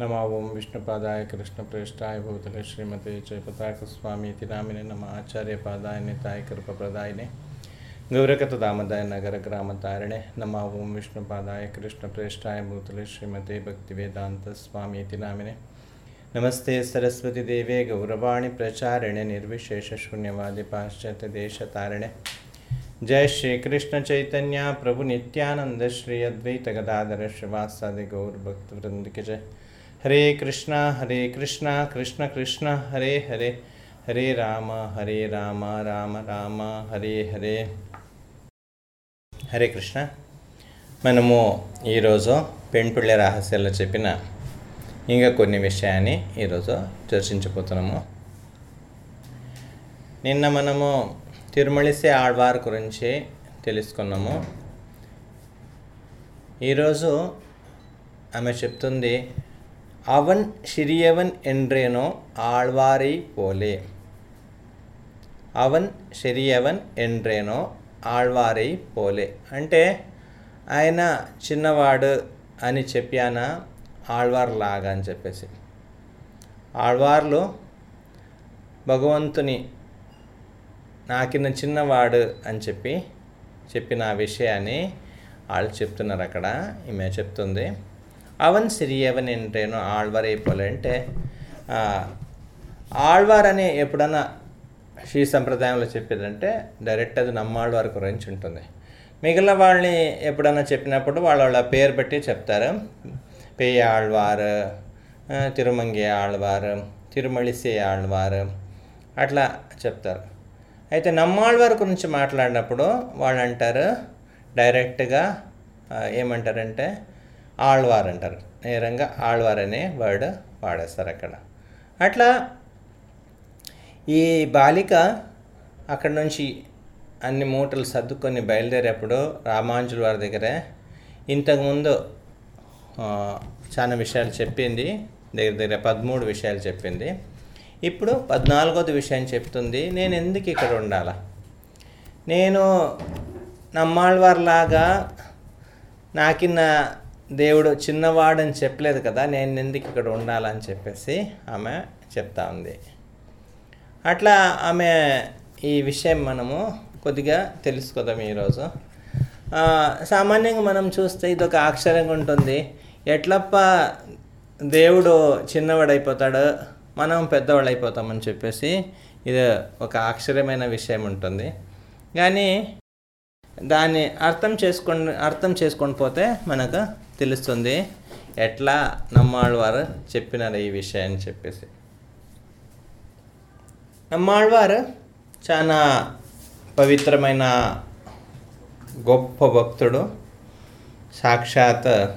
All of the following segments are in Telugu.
नमो ओं विष्णुपादाय कृष्णप्रेष्ठाय भूतले श्रीमते जयपताकस्वामीति नामिने नम। आचार्य आचार्यपादाय निताय कृपप्रदायिने। गौरकतदामदाय नगरग्रामतारिणे। नमो ओं विष्णुपादाय कृष्णप्रेष्ठाय भूतले श्रीमते भक्तिवेदान्तस्वामीति नामिने। नमस्ते सरस्वती देवे गौरवाणी प्रचारिणे निर्विशेषशून्यवादि पाश्चात्यदेशतारिणे जय श्री कृष्ण चैतन्य प्रभु नित्यानंद श्री अद्वैत गदाधर श्रीवासादि गौर भक्त वृंद जय। హరే కృష్ణ హరే కృష్ణ కృష్ణ కృష్ణ హరే హరే. హరే రామ హరే రామ రామ రామ హరే హరే. హరే కృష్ణ. మనము ఈరోజు పెంపుళ్ళ రహస్యాల్లో చెప్పిన ఇంకా కొన్ని విషయాన్ని ఈరోజు చర్చించబోతున్నాము. నిన్న మనము తిరుమలిసే ఆడవారి గురించి తెలుసుకున్నాము. ఈరోజు ఆమె చెప్తుంది అవన్ சிறியவன் ఎండ్రేనో ఆళ్వారై పోలే అవన్ షెరియవన్ ఎండ్రేనో ఆళ్వారై పోలే అంటే ఆయన చిన్నవాడు అని చెప్పానా ఆళ్వార్ లాగా అని చెప్పేసి ఆళ్వార్లు భగవంతుని నాకిన్న చిన్నవాడు అని చెప్పి చెప్పిన ఆ విషయాన్ని వాళ్ళు చెప్తున్నారు అక్కడ ఈమె చెప్తుంది అవన్ సిరియవన్ ఏంటేనో ఆళ్వార్ అయిపోలే ఆళ్వార్ అని ఎప్పుడన్నా శ్రీ సంప్రదాయంలో చెప్పేదంటే డైరెక్ట్ అది నమ్మాళ్వారి గురించి ఉంటుంది. మిగిలిన వాళ్ళని ఎప్పుడన్నా చెప్పినప్పుడు వాళ్ళ వాళ్ళ పేరు పెట్టి చెప్తారు. పేయ ఆళ్వారు తిరుమంగి ఆళ్వారు తిరుమలిసే ఆళ్వారు అట్లా చెప్తారు. అయితే నమ్మాళ్వారి గురించి మాట్లాడినప్పుడు వాళ్ళు అంటారు డైరెక్ట్గా ఏమంటారంటే ఆళ్వార్ అంటారు నేరంగా ఆళ్వార్ అనే వర్డ్ వాడేస్తారు అక్కడ. అట్లా ఈ బాలిక అక్కడ నుంచి అన్ని మూటలు సర్దుకొని బయలుదేరేప్పుడు రామాంజుల వారి దగ్గరే ఇంతకుముందు చాలా విషయాలు చెప్పింది దగ్గర దగ్గర పదమూడు విషయాలు చెప్పింది. ఇప్పుడు పద్నాలుగోది విషయం చెప్తుంది నేను ఎందుకు ఇక్కడ ఉండాలా? నేను నమ్మాళ్ళవారిలాగా నాకిన్న దేవుడు చిన్నవాడని చెప్పలేదు కదా నేను ఎందుకు ఇక్కడ ఉండాలని చెప్పేసి ఆమె చెప్తా ఉంది. అట్లా ఆమె ఈ విషయం మనము కొద్దిగా తెలుసుకుందాం ఈరోజు. సామాన్యంగా మనం చూస్తే ఇది ఒక ఆశ్చర్యంగా ఉంటుంది. ఎట్లప్ప దేవుడు చిన్నవాడైపోతాడు మనం పెద్దవాళ్ళు అయిపోతామని చెప్పేసి ఇది ఒక ఆశ్చర్యమైన విషయం ఉంటుంది. కానీ దాన్ని అర్థం చేసుకొని అర్థం చేసుకొని పోతే మనకు తెలుస్తుంది ఎట్లా నమ్మాళ్ళవారు చెప్పినారు ఈ విషయాన్ని చెప్పేసి. నమ్మాళ్ళవారు చాలా పవిత్రమైన గొప్ప భక్తుడు. సాక్షాత్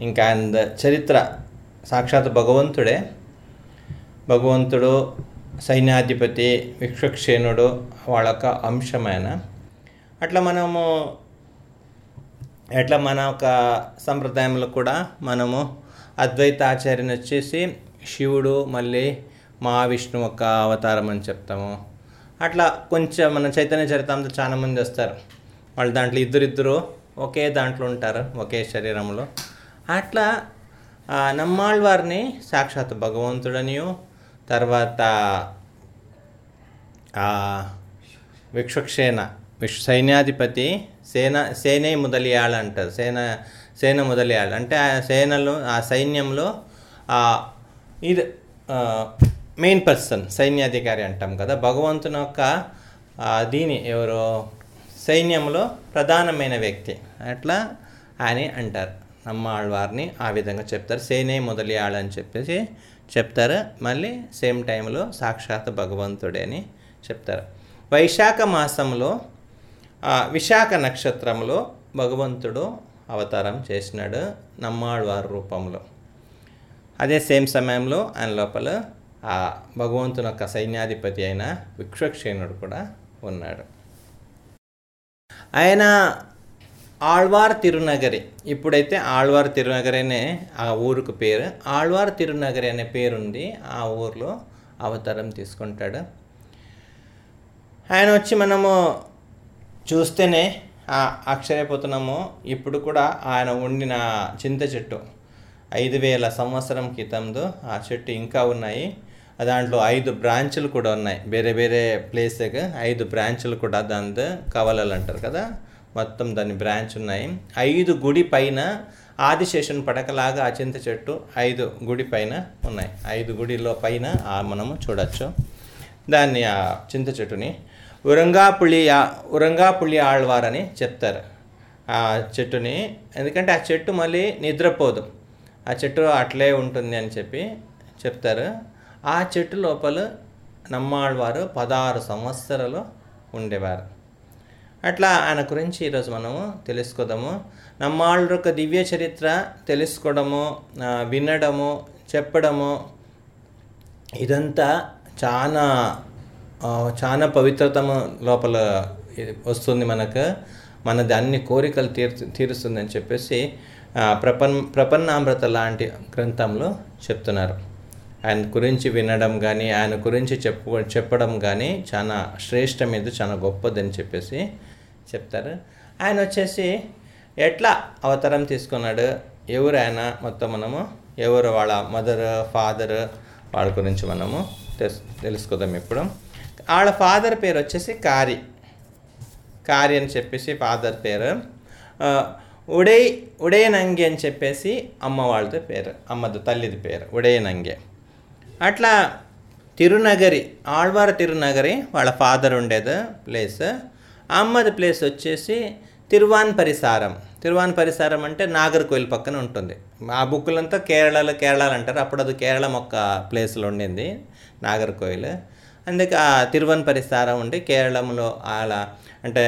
ఇంకా అంద చరిత్ర సాక్షాత్ భగవంతుడే. భగవంతుడు సైన్యాధిపతి విశ్వక్షేణుడు వాళ్ళ యొక్క అంశమైన అట్లా మనము ఎట్లా మన ఒక సంప్రదాయంలో కూడా మనము అద్వైత ఆచార్యని వచ్చేసి శివుడు మళ్ళీ మహావిష్ణు ఒక అవతారం అని చెప్తాము. అట్లా కొంచెం మన చైతన్య చరితాంతో చాలా మంది వస్తారు. వాళ్ళు దాంట్లో ఇద్దరిద్దరు ఒకే దాంట్లో ఉంటారు ఒకే శరీరంలో. అట్లా నమ్మాళ్ళవారిని సాక్షాత్ భగవంతుడనియు తర్వాత విక్షక్షేణ విశ్వ సైన్యాధిపతి సేన సేనే మొదలియాళ్ళు అంటారు. సేన సేన మొదలియాళ్ళు అంటే ఆ సేనలో ఆ సైన్యంలో ఆ, ఇది మెయిన్ పర్సన్ సైన్యాధికారి అంటాం కదా. భగవంతుని యొక్క దీని ఎవరో సైన్యంలో ప్రధానమైన వ్యక్తి. అట్లా అని అంటారు. నమ్మాళ్ళవారిని ఆ విధంగా చెప్తారు. సేనే మొదలియాళ్ళు అని చెప్పేసి చెప్తారు. మళ్ళీ సేమ్ టైంలో సాక్షాత్ భగవంతుడే అని చెప్తారు. వైశాఖ మాసంలో విశాఖ నక్షత్రంలో భగవంతుడు అవతారం చేసినాడు నమ్మాళ్ళవారి రూపంలో. అదే సేమ్ సమయంలో ఆయన లోపల ఆ భగవంతుని యొక్క సైన్యాధిపతి అయిన విక్షక్షేణుడు కూడా ఉన్నాడు. ఆయన ఆళ్వార్ తిరునగరి ఇప్పుడైతే ఆళ్వార్ తిరునగరి అనే ఆ ఊరుకు పేరు ఆళ్వార్ తిరునగరి అనే పేరుంది ఆ ఊర్లో అవతారం తీసుకుంటాడు. ఆయన వచ్చి మనము చూస్తేనే ఆ ఆశ్చర్యపోతున్నాము. ఇప్పుడు కూడా ఆయన ఉండిన చింత చెట్టు ఐదు వేల సంవత్సరం క్రితంలో ఆ చెట్టు ఇంకా ఉన్నాయి. దాంట్లో ఐదు బ్రాంచులు కూడా ఉన్నాయి. వేరే వేరే ప్లేస్కి ఐదు బ్రాంచులు కూడా దాని కవలలు అంటారు కదా. మొత్తం దాని బ్రాంచ్ ఉన్నాయి. ఐదు గుడి పైన ఆదిశేషన్ పడకలాగా ఆ చింత చెట్టు ఐదు గుడి పైన ఉన్నాయి. ఐదు గుడిలో పైన మనము చూడొచ్చు. దాన్ని ఆ చింత చెట్టుని ఉరంగాపుళి ఉరంగాపుళి ఆళ్వార్ అని చెప్తారు. ఆ చెట్టుని ఎందుకంటే ఆ చెట్టు మళ్ళీ నిద్రపోదు. ఆ చెట్టు అట్లే ఉంటుంది అని చెప్పి చెప్తారు. ఆ చెట్టు లోపల నమ్మాళ్ళవారు పదహారు సంవత్సరాలు ఉండేవారు. అట్లా ఆయన గురించి ఈరోజు మనము తెలుసుకుందాము. నమ్మాళ్ళ యొక్క దివ్య చరిత్ర తెలుసుకోవడము వినడము చెప్పడము ఇదంతా చాలా చాలా పవిత్రత లోపల వస్తుంది మనకు. మనది అన్ని కోరికలు తీర్చు తీరుస్తుందని చెప్పేసి ప్రపన్ ప్రపన్నామృత లాంటి గ్రంథంలో చెప్తున్నారు. ఆయన గురించి వినడం కానీ ఆయన గురించి చెప్పు చెప్పడం కానీ చాలా శ్రేష్టమైనది చాలా గొప్పదని చెప్పేసి చెప్తారు. ఆయన వచ్చేసి ఎట్లా అవతారం తీసుకున్నాడు? ఎవరు ఆయన మొత్తం మనము? ఎవరు వాళ్ళ మదర్ ఫాదర్? వాళ్ళ గురించి మనము తెలుసు తెలుసుకుందాం ఇప్పుడు. వాళ్ళ ఫాదర్ పేరు వచ్చేసి కారి. కారి అని చెప్పేసి ఫాదర్ పేరు. ఉడే ఉడై ఉడయనంగి అని చెప్పేసి అమ్మ వాళ్ళది పేరు అమ్మది తల్లిది పేరు ఉడయనంగి అట్లా తిరునగరి ఆళ్వార తిరునగరి వాళ్ళ ఫాదర్ ఉండేది ప్లేస్. అమ్మది ప్లేస్ వచ్చేసి తిరువాన్ పరిసారం. తిరువాన్ పరిసారం అంటే నాగర్కోయిల్ పక్కన ఉంటుంది. ఆ బుక్కులంతా కేరళలో కేరళలు అంటారు. అప్పుడు అది కేరళం ఒక ప్లేస్లో ఉండింది నాగర్కోయిల్ అందుకే ఆ తిరువన్ పరిసారం ఉండి కేరళంలో అలా అంటే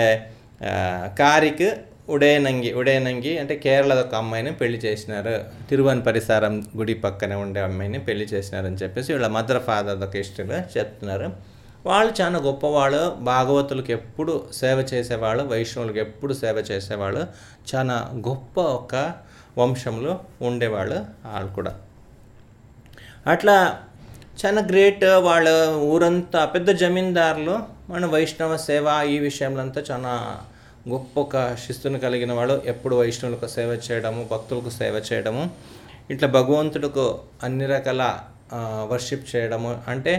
కారికి ఉడయనంగి ఉడయనంగి అంటే కేరళ ఒక అమ్మాయిని పెళ్ళి చేసినారు. తిరువన్ పరిసారం గుడి పక్కన ఉండే అమ్మాయిని పెళ్ళి చేసినారని చెప్పేసి వీళ్ళ మదర్ ఫాదర్ ఒక హిస్టరీలో చెప్తున్నారు. వాళ్ళు చాలా గొప్పవాళ్ళు భాగవతులకు ఎప్పుడు సేవ చేసేవాళ్ళు వైష్ణవులకు ఎప్పుడు సేవ చేసేవాళ్ళు చాలా గొప్ప ఒక వంశంలో ఉండేవాళ్ళు వాళ్ళు కూడా. అట్లా చాలా గ్రేట్ వాళ్ళ ఊరంతా పెద్ద జమీందారులు మన వైష్ణవ సేవ ఈ విషయంలో అంతా చాలా గొప్ప ఒక శిస్తుని కలిగిన వాళ్ళు. ఎప్పుడు వైష్ణవులకు సేవ చేయడము భక్తులకు సేవ చేయడము ఇట్లా భగవంతుడికి అన్ని రకాల వర్షిప్ చేయడము అంటే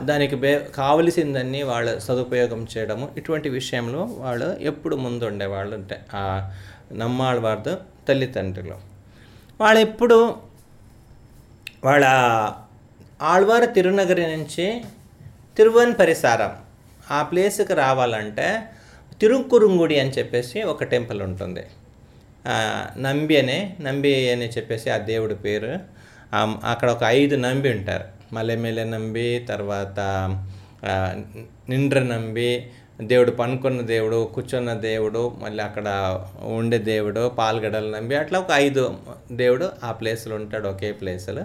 దానికి బే కావలసిందన్నీ వాళ్ళు సదుపయోగం చేయడము ఇటువంటి విషయంలో వాళ్ళు ఎప్పుడు ముందుండే వాళ్ళు అంటే ఆ నమ్మాళ్ళ వారి తల్లిదండ్రులు. వాళ్ళు ఎప్పుడు వాళ్ళ ఆళ్వార తిరునగరి నుంచి తిరువన్ పరిసారం ఆ ప్లేస్కి రావాలంటే తిరుక్కురుంగుడి అని చెప్పేసి ఒక టెంపుల్ ఉంటుంది. నంబి అనే నంబి అని చెప్పేసి ఆ దేవుడి పేరు. అక్కడ ఒక ఐదు నంబి ఉంటారు. మల్లెమేలే నంబి తర్వాత నిండ్ర నంబి దేవుడు పనుకున్న దేవుడు కూర్చున్న దేవుడు మళ్ళీ అక్కడ ఉండే దేవుడు పాల్గడల నంబి అట్లా ఒక ఐదు దేవుడు ఆ ప్లేస్లో ఉంటాడు ఒకే ప్లేస్లో.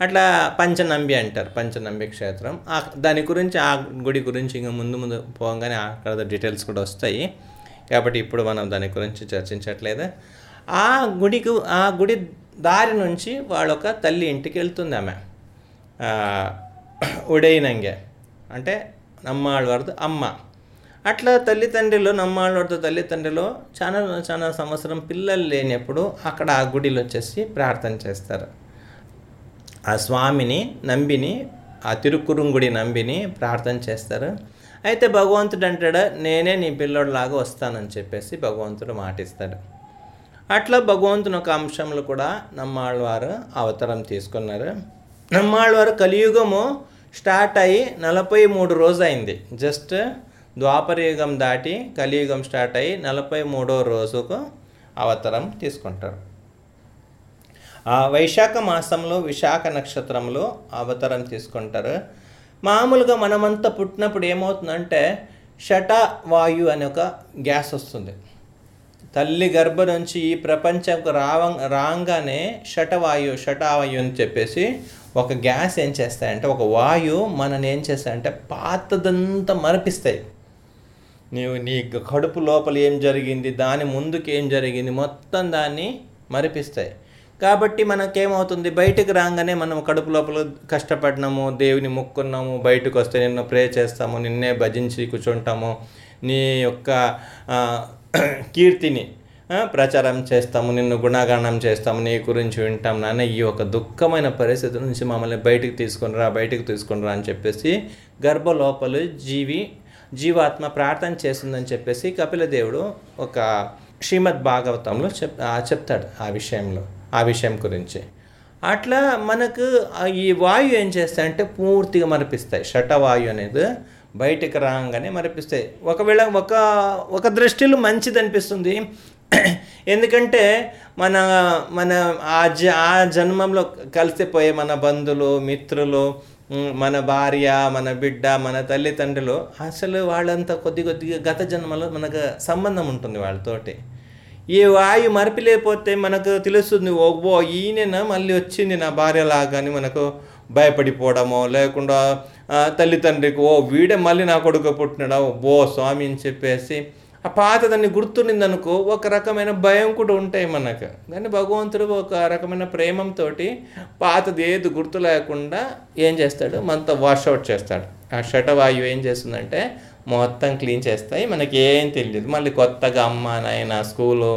అట్లా పంచనంబి అంటారు పంచనంబి క్షేత్రం. ఆ దాని గురించి ఆ గుడి గురించి ఇంకా ముందు ముందు పోగానే అక్కడ డీటెయిల్స్ కూడా వస్తాయి. కాబట్టి ఇప్పుడు మనం దాని గురించి చర్చించట్లేదు. ఆ గుడికి ఆ గుడి దారి నుంచి వాళ్ళొక తల్లి ఇంటికి వెళ్తుంది ఆమె. ఉడైనంగే అంటే నమ్మాళ్ళవారిది అమ్మ. అట్లా తల్లిదండ్రులు నమ్మాళ్ళవారితో తల్లిదండ్రులు చాలా చాలా సంవత్సరం పిల్లలు లేనప్పుడు అక్కడ ఆ గుడిలో వచ్చేసి ప్రార్థన చేస్తారు. ఆ స్వామిని నంబిని ఆ తిరుకురుంగుడి నంబిని ప్రార్థన చేస్తారు. అయితే భగవంతుడు అంటాడు నేనే నీ పిల్లోడిలాగా వస్తానని చెప్పేసి భగవంతుడు మాటిస్తాడు. అట్లా భగవంతుని ఒక అంశంలో కూడా నమ్మాళ్ళవారు అవతారం తీసుకున్నారు. నమ్మాళ్ళవారు కలియుగము స్టార్ట్ అయ్యి నలభై మూడు రోజు అయింది జస్ట్ ద్వాపరయుగం దాటి కలియుగం స్టార్ట్ అయ్యి నలభై మూడో రోజుకు అవతారం తీసుకుంటారు. ఆ వైశాఖ మాసంలో విశాఖ నక్షత్రంలో అవతారం తీసుకుంటారు. మామూలుగా మనమంతా పుట్టినప్పుడు ఏమవుతుందంటే షట వాయు అనే ఒక గ్యాస్ వస్తుంది. తల్లి గర్భ నుంచి ఈ ప్రపంచంకు రావ రాగానే షటవాయు షటవాయు అని చెప్పేసి ఒక గ్యాస్ ఏం చేస్తాయంటే ఒక వాయు మనని ఏం చేస్తాయంటే పాతదంతా మరపిస్తాయి. నీవు నీ కడుపు లోపల ఏం జరిగింది దాని ముందుకు ఏం జరిగింది మొత్తం దాన్ని మరిపిస్తాయి. కాబట్టి మనకేమవుతుంది? బయటకు రాగానే మనం కడుపు లోపల కష్టపడినాము దేవుని మొక్కున్నాము బయటకు వస్తే నిన్ను ప్రే చేస్తాము నిన్నే భజించి కూర్చుంటాము నీ యొక్క కీర్తిని ప్రచారం చేస్తాము నిన్ను గుణగానం చేస్తాము నీ గురించి వింటాం నాన్న. ఈ ఒక దుఃఖమైన పరిస్థితి నుంచి మమ్మల్ని బయటికి తీసుకుని రా బయటికి తీసుకుని రా అని చెప్పేసి గర్భలోపల జీవి జీవాత్మ ప్రార్థన చేస్తుందని చెప్పేసి కపిలదేవుడు ఒక శ్రీమద్ భాగవతంలో చెప్ చెప్తాడు ఆ విషయంలో. ఆ విషయం గురించి. అట్లా మనకు ఈ వాయువు ఏం చేస్తాయంటే పూర్తిగా మరిపిస్తాయి. షటవాయు అనేది బయటికి రాగానే మరిపిస్తాయి. ఒకవేళ ఒక ఒక దృష్టిలో మంచిది అనిపిస్తుంది. ఎందుకంటే మన మన ఆ జ ఆ జన్మంలో కలిసిపోయే మన బంధువులు మిత్రులు మన భార్య మన బిడ్డ మన తల్లిదండ్రులు అసలు వాళ్ళంతా కొద్ది కొద్దిగా గత జన్మలో మనకు సంబంధం ఉంటుంది వాళ్ళతోటి. ఈ వాయు మరపి లేకపోతే మనకు తెలుస్తుంది ఓ ఈయన మళ్ళీ వచ్చింది నా భార్య లాగాని మనకు భయపడిపోవడమో లేకుండా తల్లిదండ్రికి ఓ వీడే మళ్ళీ నా కొడుకు పుట్టినడా? ఓ బో స్వామి అని చెప్పేసి ఆ పాతదాన్ని గుర్తునిందనుకో ఒక రకమైన భయం కూడా ఉంటాయి మనకు. కానీ భగవంతుడు ఒక రకమైన ప్రేమంతో పాతది ఏది గుర్తు లేకుండా ఏం చేస్తాడు? మనతో వాష్ అవుట్ చేస్తాడు. ఆ షటవాయువు ఏం చేస్తుందంటే మొత్తం క్లీన్ చేస్తాయి. మనకి ఏం తెలియదు మళ్ళీ కొత్తగా అమ్మ నాయన స్కూలు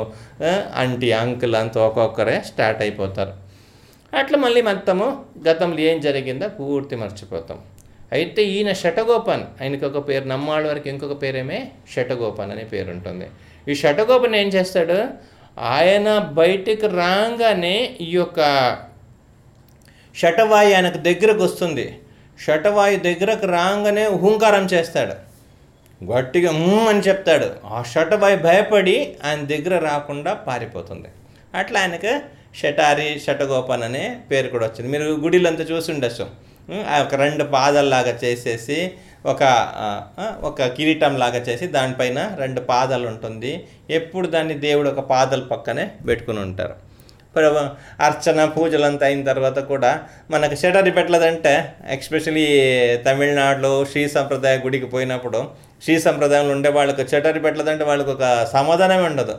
ఆంటీ అంకుల్ అంతా ఒక్కొక్కరే స్టార్ట్ అయిపోతారు. అట్లా మళ్ళీ మొత్తము గతంలో ఏం జరిగిందో పూర్తి మర్చిపోతాం. అయితే ఈయన షటగోపన్ ఆయనకి ఒక పేరు నమ్మాళ్ళ వరకు ఇంకొక పేరేమే షటగోపన్ అనే పేరు ఉంటుంది. ఈ షటగోపన్ ఏం చేస్తాడు? ఆయన బయటికి రాగానే ఈ యొక్క షటవాయు ఆయనకు దగ్గరకు వస్తుంది. షటవాయు దగ్గరకు రాగానే హుంకారం చేస్తాడు. గట్టిగా అని చెప్తాడు. ఆ షటవాయు భయపడి ఆయన దగ్గర రాకుండా పారిపోతుంది. అట్లా ఆయనకు షటారి షటగోపన్ అనే పేరు కూడా వచ్చింది. మీరు గుడిలంతా చూసి ఉండొచ్చు. ఆ ఒక రెండు పాదల్లాగా చేసేసి ఒక ఒక కిరీటం లాగా చేసి దానిపైన రెండు పాదాలు ఉంటుంది. ఎప్పుడు దాన్ని దేవుడు ఒక పాదల పక్కనే పెట్టుకుని ఉంటారు. అర్చన పూజలంతా అయిన తర్వాత కూడా మనకు షటరి పెట్టలేదంటే ఎక్స్పెషలీ తమిళనాడులో శ్రీ సంప్రదాయ గుడికి పోయినప్పుడు శ్రీ సంప్రదాయంలో ఉండే వాళ్ళకు షటరి పెట్టలేదంటే వాళ్ళకు ఒక సమాధానమే ఉండదు.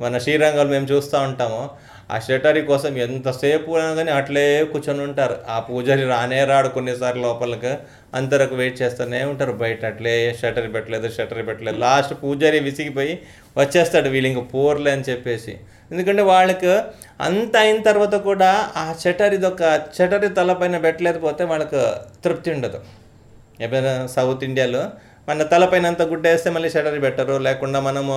మన శ్రీరంగంలో మేము చూస్తూ ఉంటాము. ఆ షటరీ కోసం ఎంతసేపు కానీ అట్లే కూర్చొని ఉంటారు. ఆ పూజారి రానే రాడు కొన్నిసార్లు లోపలికి. అంతరకు వెయిట్ చేస్తూనే ఉంటారు. బయట అట్లే షటర్ పెట్టలేదు షటర్ పెట్టలేదు. లాస్ట్ పూజారి విసిగిపోయి వచ్చేస్తాడు. వీళ్ళు ఇంక పోర్లే అని చెప్పేసి. ఎందుకంటే వాళ్ళకు అంత అయిన తర్వాత కూడా ఆ షటరిది ఒక షటరి తలపైన పెట్టలేకపోతే వాళ్ళకు తృప్తి ఉండదు. ఎప్పుడైనా సౌత్ ఇండియాలో మన తలపైన అంత గుడ్డ వేస్తే మళ్ళీ షటరీ పెట్టరు. లేకుండా మనము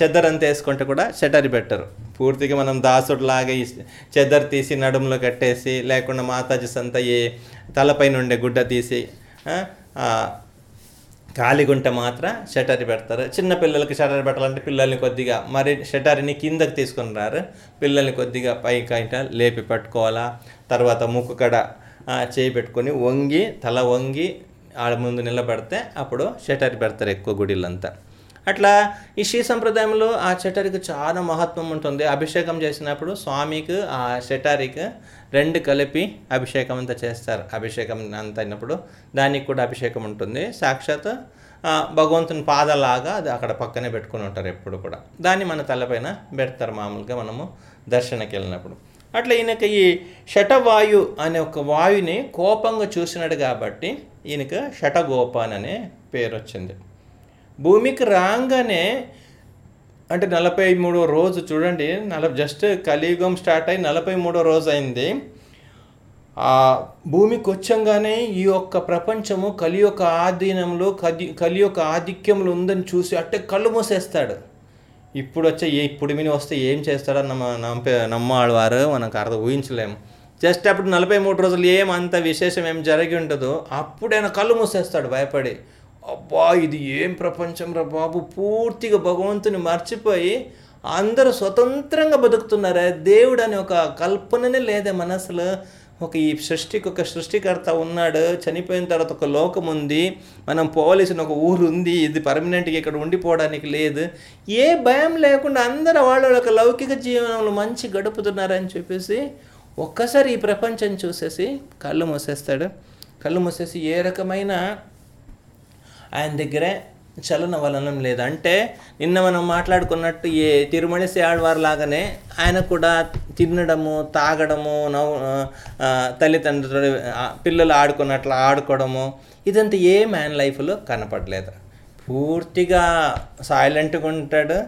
చెద్దర్ అంత వేసుకుంటే కూడా షటరీ పెట్టరు. పూర్తిగా మనం దాసుడు లాగా ఈ చెద్దరు తీసి నడుములో కట్టేసి లేకుండా మాతాజీస్ అంతా ఈ తలపైన ఉండే గుడ్డ తీసి ఖాళీగుంట మాత్రం షటర్ పెడతారు. చిన్న పిల్లలకి పెట్టాలంటే పిల్లల్ని కొద్దిగా మరి షటర్ని కిందకి తీసుకుని రారు. పిల్లల్ని కొద్దిగా పైకైట లేపి పట్టుకోవాలా. తర్వాత ముక్కు కడ చేయి పెట్టుకొని వంగి తల వంగి ఆడ ముందు నిలబడితే అప్పుడు షటర్ పెడతారు ఎక్కువ గుడిలంతా. అట్లా ఈ శ్రీ సంప్రదాయంలో ఆ షటరికి చాలా మహత్వం ఉంటుంది. అభిషేకం చేసినప్పుడు స్వామికి ఆ షటారికి రెండు కలిపి అభిషేకం అంతా చేస్తారు. అభిషేకం అంత అయినప్పుడు దానికి కూడా అభిషేకం ఉంటుంది. సాక్షాత్ భగవంతుని పాదలాగా అది అక్కడ పక్కనే పెట్టుకుని ఉంటారు ఎప్పుడు కూడా. దాన్ని మన తలపైన పెడతారు మామూలుగా మనము దర్శనకి వెళ్ళినప్పుడు. అట్లా ఈయనకి ఈ షటవాయు అనే ఒక వాయుని కోపంగా చూసినాడు కాబట్టి ఈయనకి షటగోపాన్ అనే పేరు వచ్చింది భూమికి రాగానే అంటే నలభై మూడో రోజు చూడండి నలభై జస్ట్ కలియుగం స్టార్ట్ అయ్యి నలభై మూడో రోజు అయింది. ఆ భూమికి వచ్చంగానే ఈ యొక్క ప్రపంచము కలి యొక్క ఆధీనంలో కది కలి యొక్క ఆధిక్యంలో ఉందని చూసి అట్టే కళ్ళు మూసేస్తాడు. ఇప్పుడు వచ్చే ఏ ఇప్పుడు విని వస్తే ఏం చేస్తాడో నమ్మ నమ్మే నమ్మాడవారు మనకు అర్థం ఊహించలేము జస్ట్ అప్పుడు నలభై మూడు రోజులు ఏం అంత విశేషం ఏం జరిగి ఉంటుందో అప్పుడు ఆయన కళ్ళు మూసేస్తాడు భయపడి. అబ్బా ఇది ఏం ప్రపంచం రా బాబు? పూర్తిగా భగవంతుని మర్చిపోయి అందరూ స్వతంత్రంగా బతుకుతున్నారే. దేవుడు అనే ఒక కల్పననే లేదే మనసులో. ఒక ఈ సృష్టికి ఒక సృష్టికర్త ఉన్నాడు చనిపోయిన తర్వాత ఒక లోకం ఉంది మనం పోవలసిన ఒక ఊరు ఉంది ఇది పర్మనెంట్గా ఇక్కడ ఉండిపోవడానికి లేదు. ఏ భయం లేకుండా అందరూ వాళ్ళ ఒక లౌకిక జీవనంలో మంచి గడుపుతున్నారని చెప్పేసి ఒక్కసారి ఈ ప్రపంచం చూసేసి కళ్ళు మూసేస్తాడు. కళ్ళు మూసేసి ఏ రకమైన ఆయన దగ్గరే చలన వలనం లేదు. అంటే నిన్న మనం మాట్లాడుకున్నట్టు ఏ తిరుమలసి ఆడవారు లాగానే ఆయన కూడా తినడము తాగడము నవ్వు ఆ, తల్లిదండ్రులు పిల్లలు ఆడుకున్నట్లు ఆడుకోవడము ఇదంతా ఏ మ్యాన్ లైఫ్లో కనపడలేదు. పూర్తిగా సైలెంట్గా ఉంటాడు.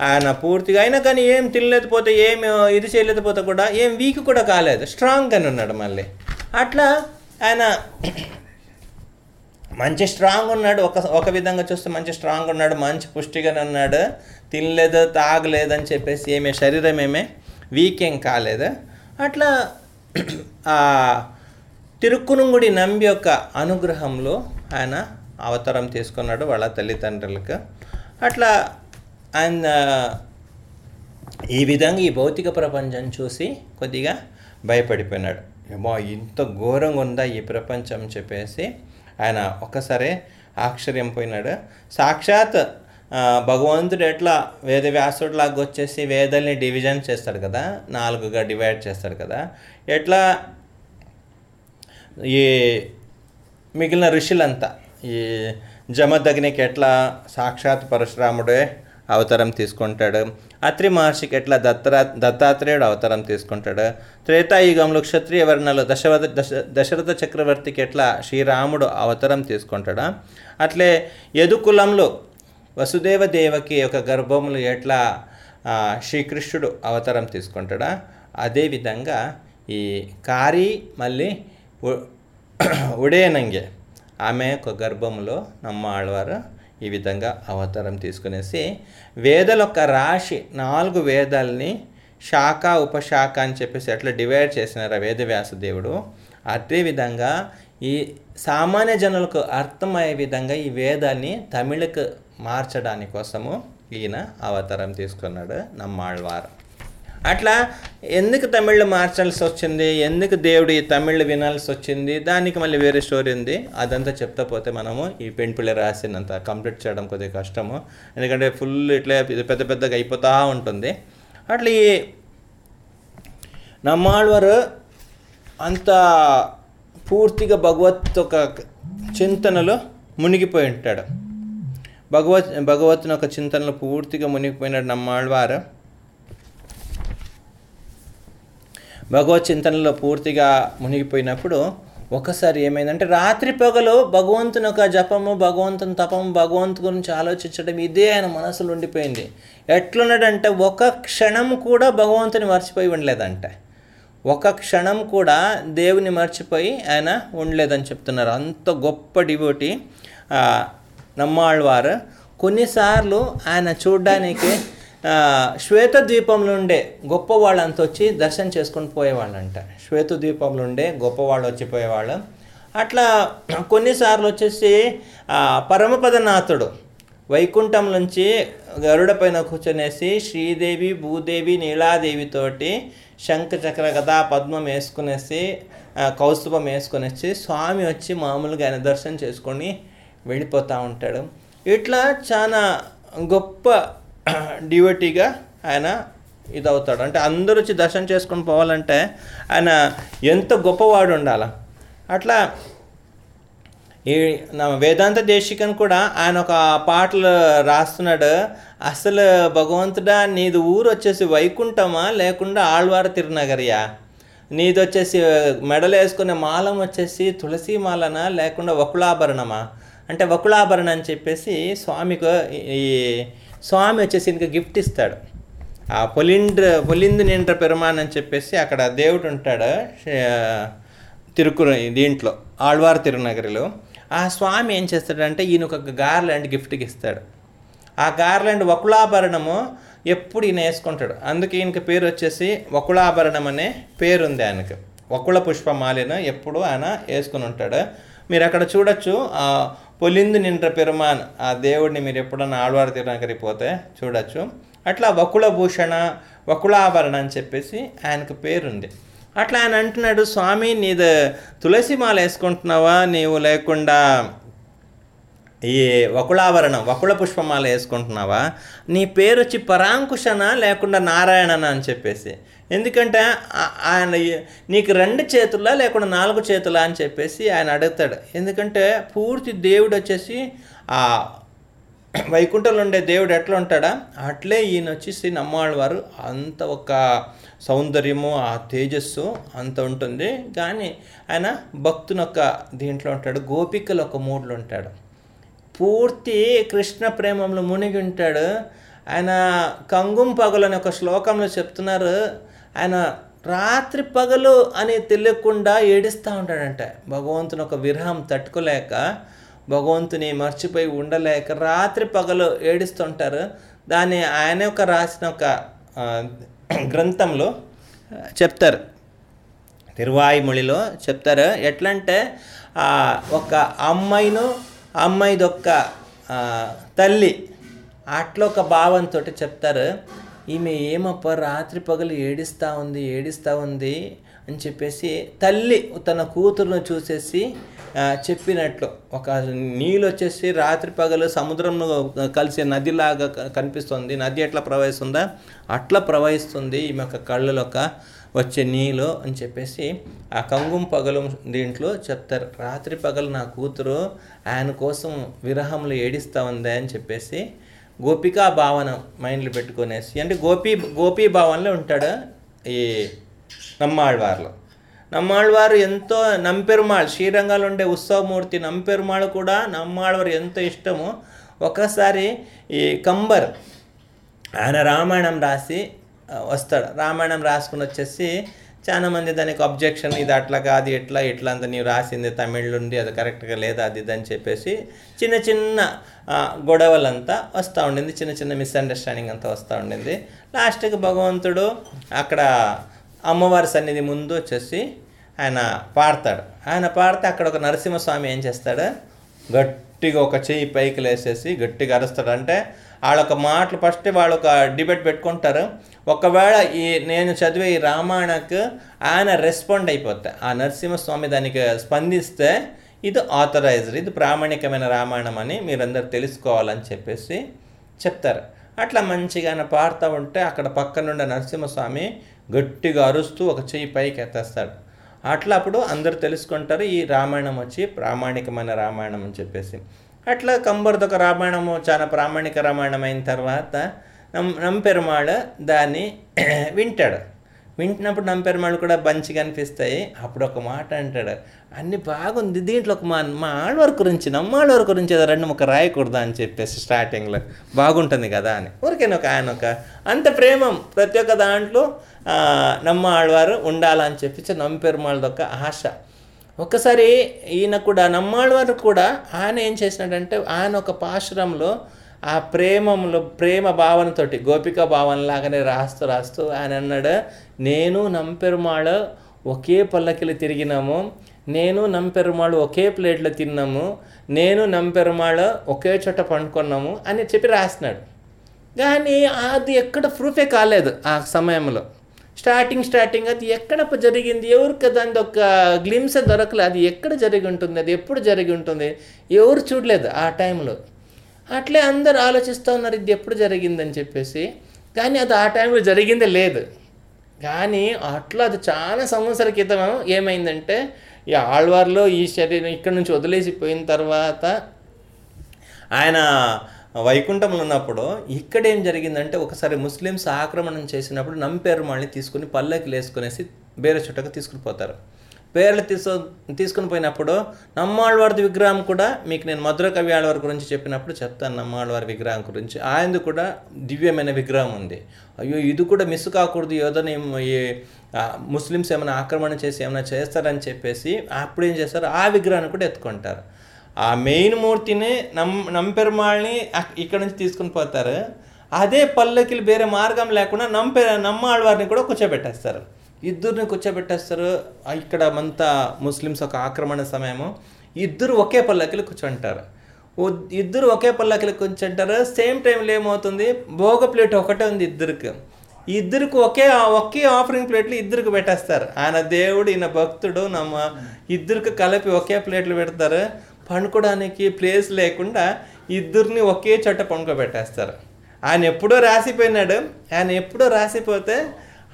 ఆయన పూర్తిగా అయినా కానీ ఏం తినలేకపోతే ఏం ఇది చేయలేకపోతే కూడా ఏం వీక్ కూడా కాలేదు. స్ట్రాంగ్గానే ఉన్నాడు మళ్ళీ. అట్లా ఆయన మంచి స్ట్రాంగ్ ఉన్నాడు. ఒక ఒక విధంగా చూస్తే మంచి స్ట్రాంగ్ ఉన్నాడు. మంచి పుష్టిగానే ఉన్నాడు. తినలేదు తాగలేదు అని చెప్పేసి ఏమే శరీరం ఏమే వీక్ ఏం కాలేదు. అట్లా తిరుక్కునుంగుడి నంబి యొక్క అనుగ్రహంలో ఆయన అవతారం తీసుకున్నాడు వాళ్ళ తల్లిదండ్రులకు. అట్లా ఆయన ఈ విధంగా ఈ భౌతిక ప్రపంచం చూసి కొద్దిగా భయపడిపోయినాడు. ఏమో ఇంత ఘోరంగా ఉందా ఈ ప్రపంచం? చెప్పేసి ఆయన ఒక్కసారి ఆశ్చర్యం పోయినాడు. సాక్షాత్ భగవంతుడు ఎట్లా వేదవ్యాసుడిలాగా వచ్చేసి వేదల్ని డివిజన్ చేస్తాడు కదా నాలుగుగా డివైడ్ చేస్తాడు కదా ఎట్లా ఈ మిగిలిన ఋషులంతా ఈ జమదగ్నికి ఎట్లా సాక్షాత్ పరశురాముడే అవతారం తీసుకుంటాడు అత్రి మహర్షికి ఎట్లా దత్తరా దత్తాత్రేయుడు అవతారం తీసుకుంటాడు త్రేతాయుగంలో క్షత్రియ వర్ణలో దశరథ దశ దశరథ చక్రవర్తికి ఎట్లా శ్రీరాముడు అవతారం తీసుకుంటాడా అట్లే యదుకులంలో వసుదేవ దేవకి యొక్క గర్భములు ఎట్లా శ్రీకృష్ణుడు అవతారం తీసుకుంటాడా అదేవిధంగా ఈ కారి మళ్ళీ ఉడేనంగే ఆమె యొక్క గర్భములో నమ్మ ఆళ్వారు ఈ విధంగా అవతారం తీసుకునేసి వేదల యొక్క రాశి నాలుగు వేదాలని శాఖ ఉపశాఖ అని చెప్పేసి ఎట్లా డివైడ్ చేసినారు ఆ వేదవ్యాస దేవుడు. అదేవిధంగా ఈ సామాన్య జనులకు అర్థమయ్యే విధంగా ఈ వేదాన్ని తమిళకు మార్చడానికి కోసము ఈయన అవతారం తీసుకున్నాడు నమ్మాళ్వారు. అట్లా ఎందుకు తమిళ్ మార్చాల్సి వచ్చింది? ఎందుకు దేవుడు ఈ తమిళ్ వినాల్సి వచ్చింది? దానికి మళ్ళీ వేరే స్టోరీ ఉంది. అదంతా చెప్తా పోతే మనము ఈ పెంపుళ్ళ రాసినంత కంప్లీట్ చేయడం కొద్దిగా కష్టము. ఎందుకంటే ఫుల్ ఇట్లా పెద్ద పెద్దగా అయిపోతూ ఉంటుంది. అట్లా ఈ నమ్మాళ్వారు అంత పూర్తిగా భగవత్ ఒక చింతనలో మునిగిపోయి ఉంటాడు. భగవత్ భగవత్తుని ఒక చింతనలో పూర్తిగా మునిగిపోయినాడు నమ్మాళ్వారు. భగవత్ చింతనలో పూర్తిగా మునిగిపోయినప్పుడు ఒకసారి ఏమైందంటే రాత్రి పగలు భగవంతుని ఒక జపము భగవంతుని తపము భగవంతు గురించి ఆలోచించడం ఇదే ఆయన మనసులో ఉండిపోయింది. ఎట్లున్నాడంటే ఒక క్షణం కూడా భగవంతుని మర్చిపోయి ఉండలేదంటే. ఒక క్షణం కూడా దేవుని మర్చిపోయి ఆయన ఉండలేదని చెప్తున్నారు. అంత గొప్ప డివోటి నమ్మాళ్ళవారు. కొన్నిసార్లు ఆయన చూడడానికి శ్వేతద్వీపంలో శ్వేత ద్వీపంలో ఉండే గొప్ప వాళ్ళంతా వచ్చి దర్శనం చేసుకొని పోయేవాళ్ళంట. శ్వేత ద్వీపంలో ఉండే గొప్పవాళ్ళు వచ్చిపోయేవాళ్ళు అట్లా కొన్నిసార్లు వచ్చేసి పరమపదనాథుడు వైకుంఠం నుంచి గరుడ పైన కూర్చొనేసి శ్రీదేవి భూదేవి నీలాదేవితోటి శంఖ చక్ర గదా పద్మం వేసుకునేసి కౌస్తుభం వేసుకునేసి స్వామి వచ్చి మామూలుగా ఆయన దర్శనం చేసుకొని వెళ్ళిపోతూ ఉంటాడు. ఇట్లా చాలా గొప్ప డివోటీగా ఆయన ఇదవుతాడు. అంటే అందరూ వచ్చి దర్శనం చేసుకొని పోవాలంటే ఆయన ఎంత గొప్పవాడు ఉండాల? అట్లా ఈ నా వేదాంత దేశికన్ కూడా ఆయన ఒక పాటలు రాస్తున్నాడు. అసలు భగవంతుడా నీది ఊరు వచ్చేసి వైకుంఠమా? లేకుండా ఆళ్వార తిరునగరియా? నీది వచ్చేసి మెడలు వేసుకునే మాలం వచ్చేసి తులసి మాలనా? లేకుండా వకులాభరణమా? అంటే వకులాభరణ అని చెప్పేసి స్వామికి ఈ స్వామి వచ్చేసి ఇంకా గిఫ్ట్ ఇస్తాడు. ఆ పొలిండ్ర పొలిందు నిండ్ర పెరుమాన్ అని చెప్పేసి అక్కడ దేవుడు ఉంటాడు తిరుకుర దీంట్లో ఆళ్వార్ తిరునగరిలో. ఆ స్వామి ఏం చేస్తాడంటే ఈయన ఒక గార్లాండ్ గిఫ్ట్కి ఇస్తాడు. ఆ గార్లాండ్ వకులాభరణము ఎప్పుడు ఈయన వేసుకుంటాడు. అందుకే ఈయనకి పేరు వచ్చేసి వకులాభరణం అనే పేరు ఉంది ఆయనకి. వకుళ పుష్పమాలను ఎప్పుడు ఆయన వేసుకుని ఉంటాడు. మీరు అక్కడ చూడొచ్చు పొలిందు నిండ్ర పెరుమాన్. ఆ దేవుడిని మీరు ఎప్పుడన్నా ఆళ్వారు తిరునగరికి చూడొచ్చు. అట్లా వకుళ భూషణ వకుళాభరణ అని చెప్పేసి ఆయనకు పేరుంది. అట్లా ఆయన అంటున్నాడు స్వామి నీది తులసి మాల వేసుకుంటున్నావా? నీవు లేకుండా ఈ వకుళాభరణం వకుళ పుష్పమాల వేసుకుంటున్నావా? నీ పేరు వచ్చి పరాంకుశనా లేకుండా నారాయణనా? అని చెప్పేసి. ఎందుకంటే ఆయన నీకు రెండు చేతులా లేకుండా నాలుగు చేతులా అని చెప్పేసి ఆయన అడుగుతాడు. ఎందుకంటే పూర్తి దేవుడు వచ్చేసి ఆ వైకుంఠంలో ఉండే దేవుడు ఎట్లా ఉంటాడా? అట్లే ఈయన వచ్చేసి నమ్మాళ్ళ వారు అంత ఒక సౌందర్యము ఆ తేజస్సు అంత ఉంటుంది. కానీ ఆయన భక్తుని ఒక దీంట్లో ఉంటాడు గోపికలు ఒక మూడ్లో ఉంటాడు. పూర్తి కృష్ణ ప్రేమంలో మునిగి ఉంటాడు. ఆయన కంగుం పగలు అనే ఒక శ్లోకంలో చెప్తున్నారు. ఆయన రాత్రి పగలు అని తెలియకుండా ఏడుస్తూ ఉంటాడంట. భగవంతుని ఒక విరహం తట్టుకోలేక భగవంతుని మర్చిపోయి ఉండలేక రాత్రి పగలు ఏడుస్తుంటారు. దాన్ని ఆయన ఒక రాసిన ఒక గ్రంథంలో చెప్తారు. తిరువాయిమొళిలో చెప్తారు. ఎట్లంటే ఆ, ఒక అమ్మాయిను అమ్మాయిదొక్క తల్లి అట్లా ఒక భావంతో చెప్తారు. ఈమె ఏమప్ప రాత్రి పగలు ఏడిస్తూ ఉంది ఏడిస్తూ ఉంది అని చెప్పేసి తల్లి తన కూతురును చూసేసి చెప్పినట్లు. ఒక నీళ్ళు వచ్చేసి రాత్రి పగలు సముద్రంలో కలిసే నదిలాగా కనిపిస్తుంది. నది ఎట్లా ప్రవహిస్తుందా? అట్లా ప్రవహిస్తుంది ఈమె యొక్క కళ్ళలో ఒక వచ్చే నీళ్ళు అని చెప్పేసి ఆ కంగుం పగలు దీంట్లో చెప్తారు. రాత్రి పగలు నా కూతురు ఆయన కోసం విరహంలో ఏడిస్తూ ఉంది అని చెప్పేసి గోపికా భావన మైండ్లో పెట్టుకునేసి అంటే గోపి గోపీ భావనలో ఉంటాడు ఈ నమ్మాళ్వార్లో నమ్మాళ్వారు ఎంతో నంపెరుమాళ్ శ్రీరంగాలు ఉండే ఉత్సవమూర్తి నంపెరుమాళ్ కూడా నమ్మాళ్వారు ఎంతో ఇష్టము ఒకసారి ఈ కంబర్ ఆయన రామాయణం రాసి వస్తాడు. రామాయణం రాసుకుని వచ్చేసి చాలా మంది దానికి అబ్జెక్షన్ ఇది అట్లా కాదు ఎట్లా ఇట్లా అంత నీవు రాసింది తమిళ్ అది కరెక్ట్గా లేదా అది ఇది అని చెప్పేసి చిన్న చిన్న గొడవలంతా వస్తూ ఉండింది చిన్న చిన్న మిస్అండర్స్టాండింగ్ అంతా వస్తూ ఉండింది. లాస్ట్కి భగవంతుడు అక్కడ అమ్మవారి సన్నిధి ముందు వచ్చేసి ఆయన పాడతాడు. ఆయన పాడితే అక్కడ ఒక నరసింహస్వామి ఏం చేస్తాడు? గట్టిగా ఒక చెయ్యి పైకి లేసేసి గట్టిగా అరుస్తాడు. అంటే వాళ్ళొక మాటలు ఫస్ట్ వాళ్ళు ఒక డిబేట్ పెట్టుకుంటారు. ఒకవేళ ఈ నేను చదివే ఈ రామాయణకు ఆయన రెస్పాండ్ అయిపోతే. ఆ నరసింహస్వామి దానికి స్పందిస్తే ఇది ఆథరైజ్డ్ ఇది ప్రామాణికమైన రామాయణం అని మీరందరూ తెలుసుకోవాలని చెప్పేసి చెప్తారు. అట్లా మంచిగా ఆయన పాడుతూ ఉంటే అక్కడ పక్కనుండే నరసింహస్వామి గట్టిగా అరుస్తూ ఒక చెయ్యి పైకి ఎత్తేస్తాడు. అట్లా అప్పుడు అందరూ తెలుసుకుంటారు ఈ రామాయణం వచ్చి ప్రామాణికమైన రామాయణం అని చెప్పేసి. అట్లా కంబర్దొక రామాయణము చాలా ప్రామాణిక రామాయణం అయిన తర్వాత నమ్ నంపెరుమాళ్ దాన్ని వింటాడు. వింటున్నప్పుడు నంపెరుమాళ్ళు కూడా మంచిగా అనిపిస్తాయి. అప్పుడు ఒక మాట అంటాడు. అన్ని బాగుంది. దీంట్లో ఒక మా మా ఆడవారి గురించి నమ్మాళ్ళవారి గురించి ఏదో రెండు ముక్క రాయకూడదా? అని చెప్పేసి స్టార్టింగ్లో బాగుంటుంది కదా అని. ఊరికేనా ఒక ఆయన ఒక అంత ప్రేమం. ప్రతి ఒక్క దాంట్లో నమ్మ ఆడవారు ఉండాలని చెప్పేసి నంపెరుమాళ్ళది ఒక ఆశ. ఒక్కసారి ఈయన కూడా నమ్మాళ్ళవారు కూడా ఆయన ఏం చేసినాడంటే ఆయన ఒక పాశురంలో ఆ ప్రేమంలో ప్రేమ భావనతోటి గోపిక భావన లాగానే రాస్తూ రాస్తూ ఆయన అన్నాడు నేను నంపెరుమాళ ఒకే పల్లకిలు తిరిగినాము నేను నంపెరుమాళ్ ఒకే ప్లేట్లో తిన్నాము నేను నంపెరుమాళ ఒకే చోట పండుకున్నాము అని చెప్పి రాసినాడు కానీ అది ఎక్కడ ప్రూఫే కాలేదు ఆ సమయంలో. స్టార్టింగ్ స్టార్టింగ్ అది ఎక్కడ జరిగింది? ఎవరికి దాని ఒక గ్లిమ్స్ దొరకలేదు అది ఎక్కడ జరిగి ఉంటుంది? అది ఎప్పుడు జరిగి ఉంటుంది? ఎవరు చూడలేదు ఆ టైంలో అట్లే అందరు ఆలోచిస్తూ ఉన్నారు ఇది ఎప్పుడు జరిగిందని చెప్పేసి. కానీ అది ఆ టైంలో జరిగిందే లేదు. కానీ అట్లా అది చాలా సంవత్సరాల క్రితం ఏమైందంటే ఈ ఆళ్వార్లో ఈ శరీరం ఇక్కడ నుంచి వదిలేసి పోయిన తర్వాత ఆయన వైకుంఠంలో ఉన్నప్పుడు ఇక్కడ ఏం జరిగిందంటే ఒకసారి ముస్లిమ్స్ ఆక్రమణం చేసినప్పుడు నంపేరుమాళ్ళని తీసుకుని పల్లకి లేసుకునేసి వేరే చుట్టకు తీసుకుని పోతారు. పేర్లు తీసు తీసుకుని పోయినప్పుడు నమ్మాళ్ళవారి విగ్రహం కూడా మీకు నేను మధుర కవి ఆళ్వారి గురించి చెప్పినప్పుడు చెప్తాను నమ్మాళ్ళవారి విగ్రహం గురించి. ఆయనది కూడా దివ్యమైన విగ్రహం ఉంది. అయ్యో ఇది కూడా మిస్ కాకూడదు. ఏదైనా ఈ ముస్లిమ్స్ ఏమైనా ఆక్రమణ చేసి ఏమైనా చేస్తారని చెప్పేసి అప్పుడు ఏం చేస్తారు? ఆ విగ్రహాన్ని కూడా ఎత్తుకుంటారు. ఆ మెయిన్ మూర్తిని నమ్ నంపెరుమాళ్ళని ఇక్కడ నుంచి తీసుకుని పోతారు. అదే పల్లకిలు వేరే మార్గం లేకుండా నంపె నమ్మాళ్ళవారిని కూడా కూర్చోబెట్టేస్తారు. ఇద్దరిని కూర్చోబెట్టేస్తారు. ఇక్కడ మంతా ముస్లిమ్స్ ఒక ఆక్రమణ సమయము. ఇద్దరు ఒకే పల్లకిలు కూర్చుంటారు. ఇద్దరు ఒకే పల్లకిలు కూర్చుంటారు. సేమ్ టైంలో ఏమవుతుంది? భోగ ప్లేట్ ఒకటే ఉంది ఇద్దరికి. ఇద్దరికి ఒకే ఒకే ఆఫరింగ్ ప్లేట్లు ఇద్దరికి పెట్టేస్తారు. ఆయన దేవుడు ఈయన భక్తుడు నమ్మ ఇద్దరికి కలిపి ఒకే ప్లేట్లు పెడతారు. పండుకోవడానికి ప్లేస్ లేకుండా ఇద్దరిని ఒకే చోట పండుకోబెట్టేస్తారు. ఆయన ఎప్పుడో రాసిపోయినాడు. ఆయన ఎప్పుడో రాసిపోతే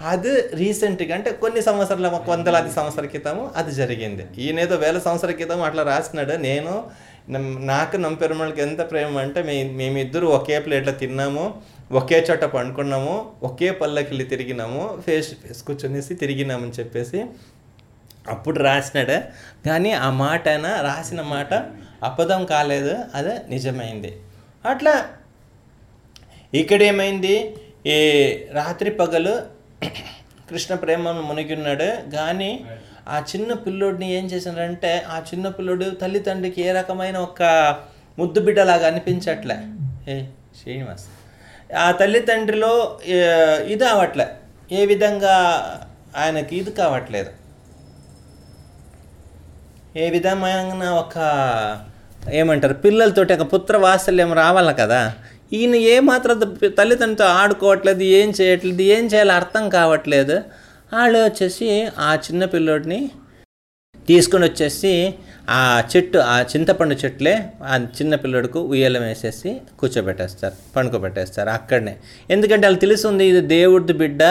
అది రీసెంట్గా అంటే కొన్ని సంవత్సరాల వందలాది సంవత్సరాల క్రితము అది జరిగింది. ఈయనేదో వేల సంవత్సరాల క్రితం అట్లా రాసినాడు. నేను నమ్- నాకు నంపెరుమలకి ఎంత ప్రేమ అంటే మే మేమిద్దరు ఒకే ప్లేట్లో తిన్నాము ఒకే చోట పండుకున్నాము ఒకే పల్లకిల్లి తిరిగినాము ఫేస్ ఫేస్ కూర్చొనేసి తిరిగినామని చెప్పేసి అప్పుడు రాసినాడు. కానీ ఆ మాట అయినా రాసిన మాట అబద్ధం కాలేదు అదే నిజమైంది. అట్లా ఇక్కడ ఏమైంది ఈ రాత్రి పగలు కృష్ణ ప్రేమను మునిగి ఉన్నాడు కానీ ఆ చిన్న పిల్లోడిని ఏం చేశాడంటే ఆ చిన్న పిల్లోడు తల్లిదండ్రికి ఏ రకమైన ఒక ముద్దు బిడ్డలాగా అనిపించట్లే. ఏ శ్రీనివాస్. ఆ తల్లిదండ్రిలో ఇది అవట్లే ఏ విధంగా ఆయనకి ఇది కావట్లేదు. ఏ విధమైన ఒక ఏమంటారు పిల్లలతోటి ఒక పుత్ర వాత్సల్యం రావాలి కదా. ఈయన ఏ తల్లిదండ్రులతో ఆడుకోవట్లేదు ఏం చేయట్లేదు ఏం చేయాలో అర్థం కావట్లేదు. వాళ్ళు వచ్చేసి ఆ చిన్న పిల్లోడిని తీసుకొని వచ్చేసి ఆ చెట్టు ఆ చింతపండు చెట్లే ఆ చిన్న పిల్లడికి ఉయ్యలం వేసేసి కూర్చోబెట్టేస్తారు పండుకోబెట్టేస్తారు అక్కడనే. ఎందుకంటే వాళ్ళు తెలుసుంది ఇది దేవుడిది బిడ్డ.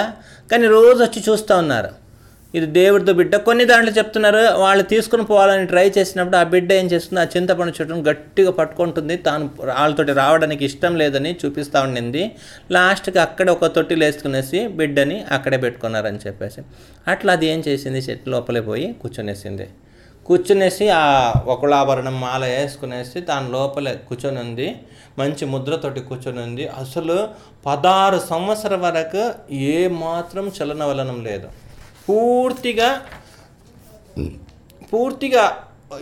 కానీ రోజు వచ్చి చూస్తూ ఉన్నారు. ఇది దేవుడితో బిడ్డ. కొన్ని దాంట్లో చెప్తున్నారు వాళ్ళు తీసుకుని పోవాలని ట్రై చేసినప్పుడు ఆ బిడ్డ ఏం చేస్తుంది? ఆ చింతపండు చెట్టును గట్టిగా పట్టుకుంటుంది. తాను వాళ్ళతోటి రావడానికి ఇష్టం లేదని చూపిస్తూ ఉండింది. లాస్ట్కి అక్కడ ఒక తొట్టి వేసుకునేసి బిడ్డని అక్కడే పెట్టుకున్నారని చెప్పేసి. అట్లా అది ఏం చేసింది? చెట్టు లోపలే పోయి కూర్చొనేసింది. కూర్చునేసి ఆ ఒకళాభరణం మాల వేసుకునేసి దాని లోపలే కూర్చొని ఉంది మంచి ముద్రతోటి కూర్చొని ఉంది అసలు పదహారు సంవత్సరం వరకు ఏ మాత్రం చలనవలనం లేదు. పూర్తిగా పూర్తిగా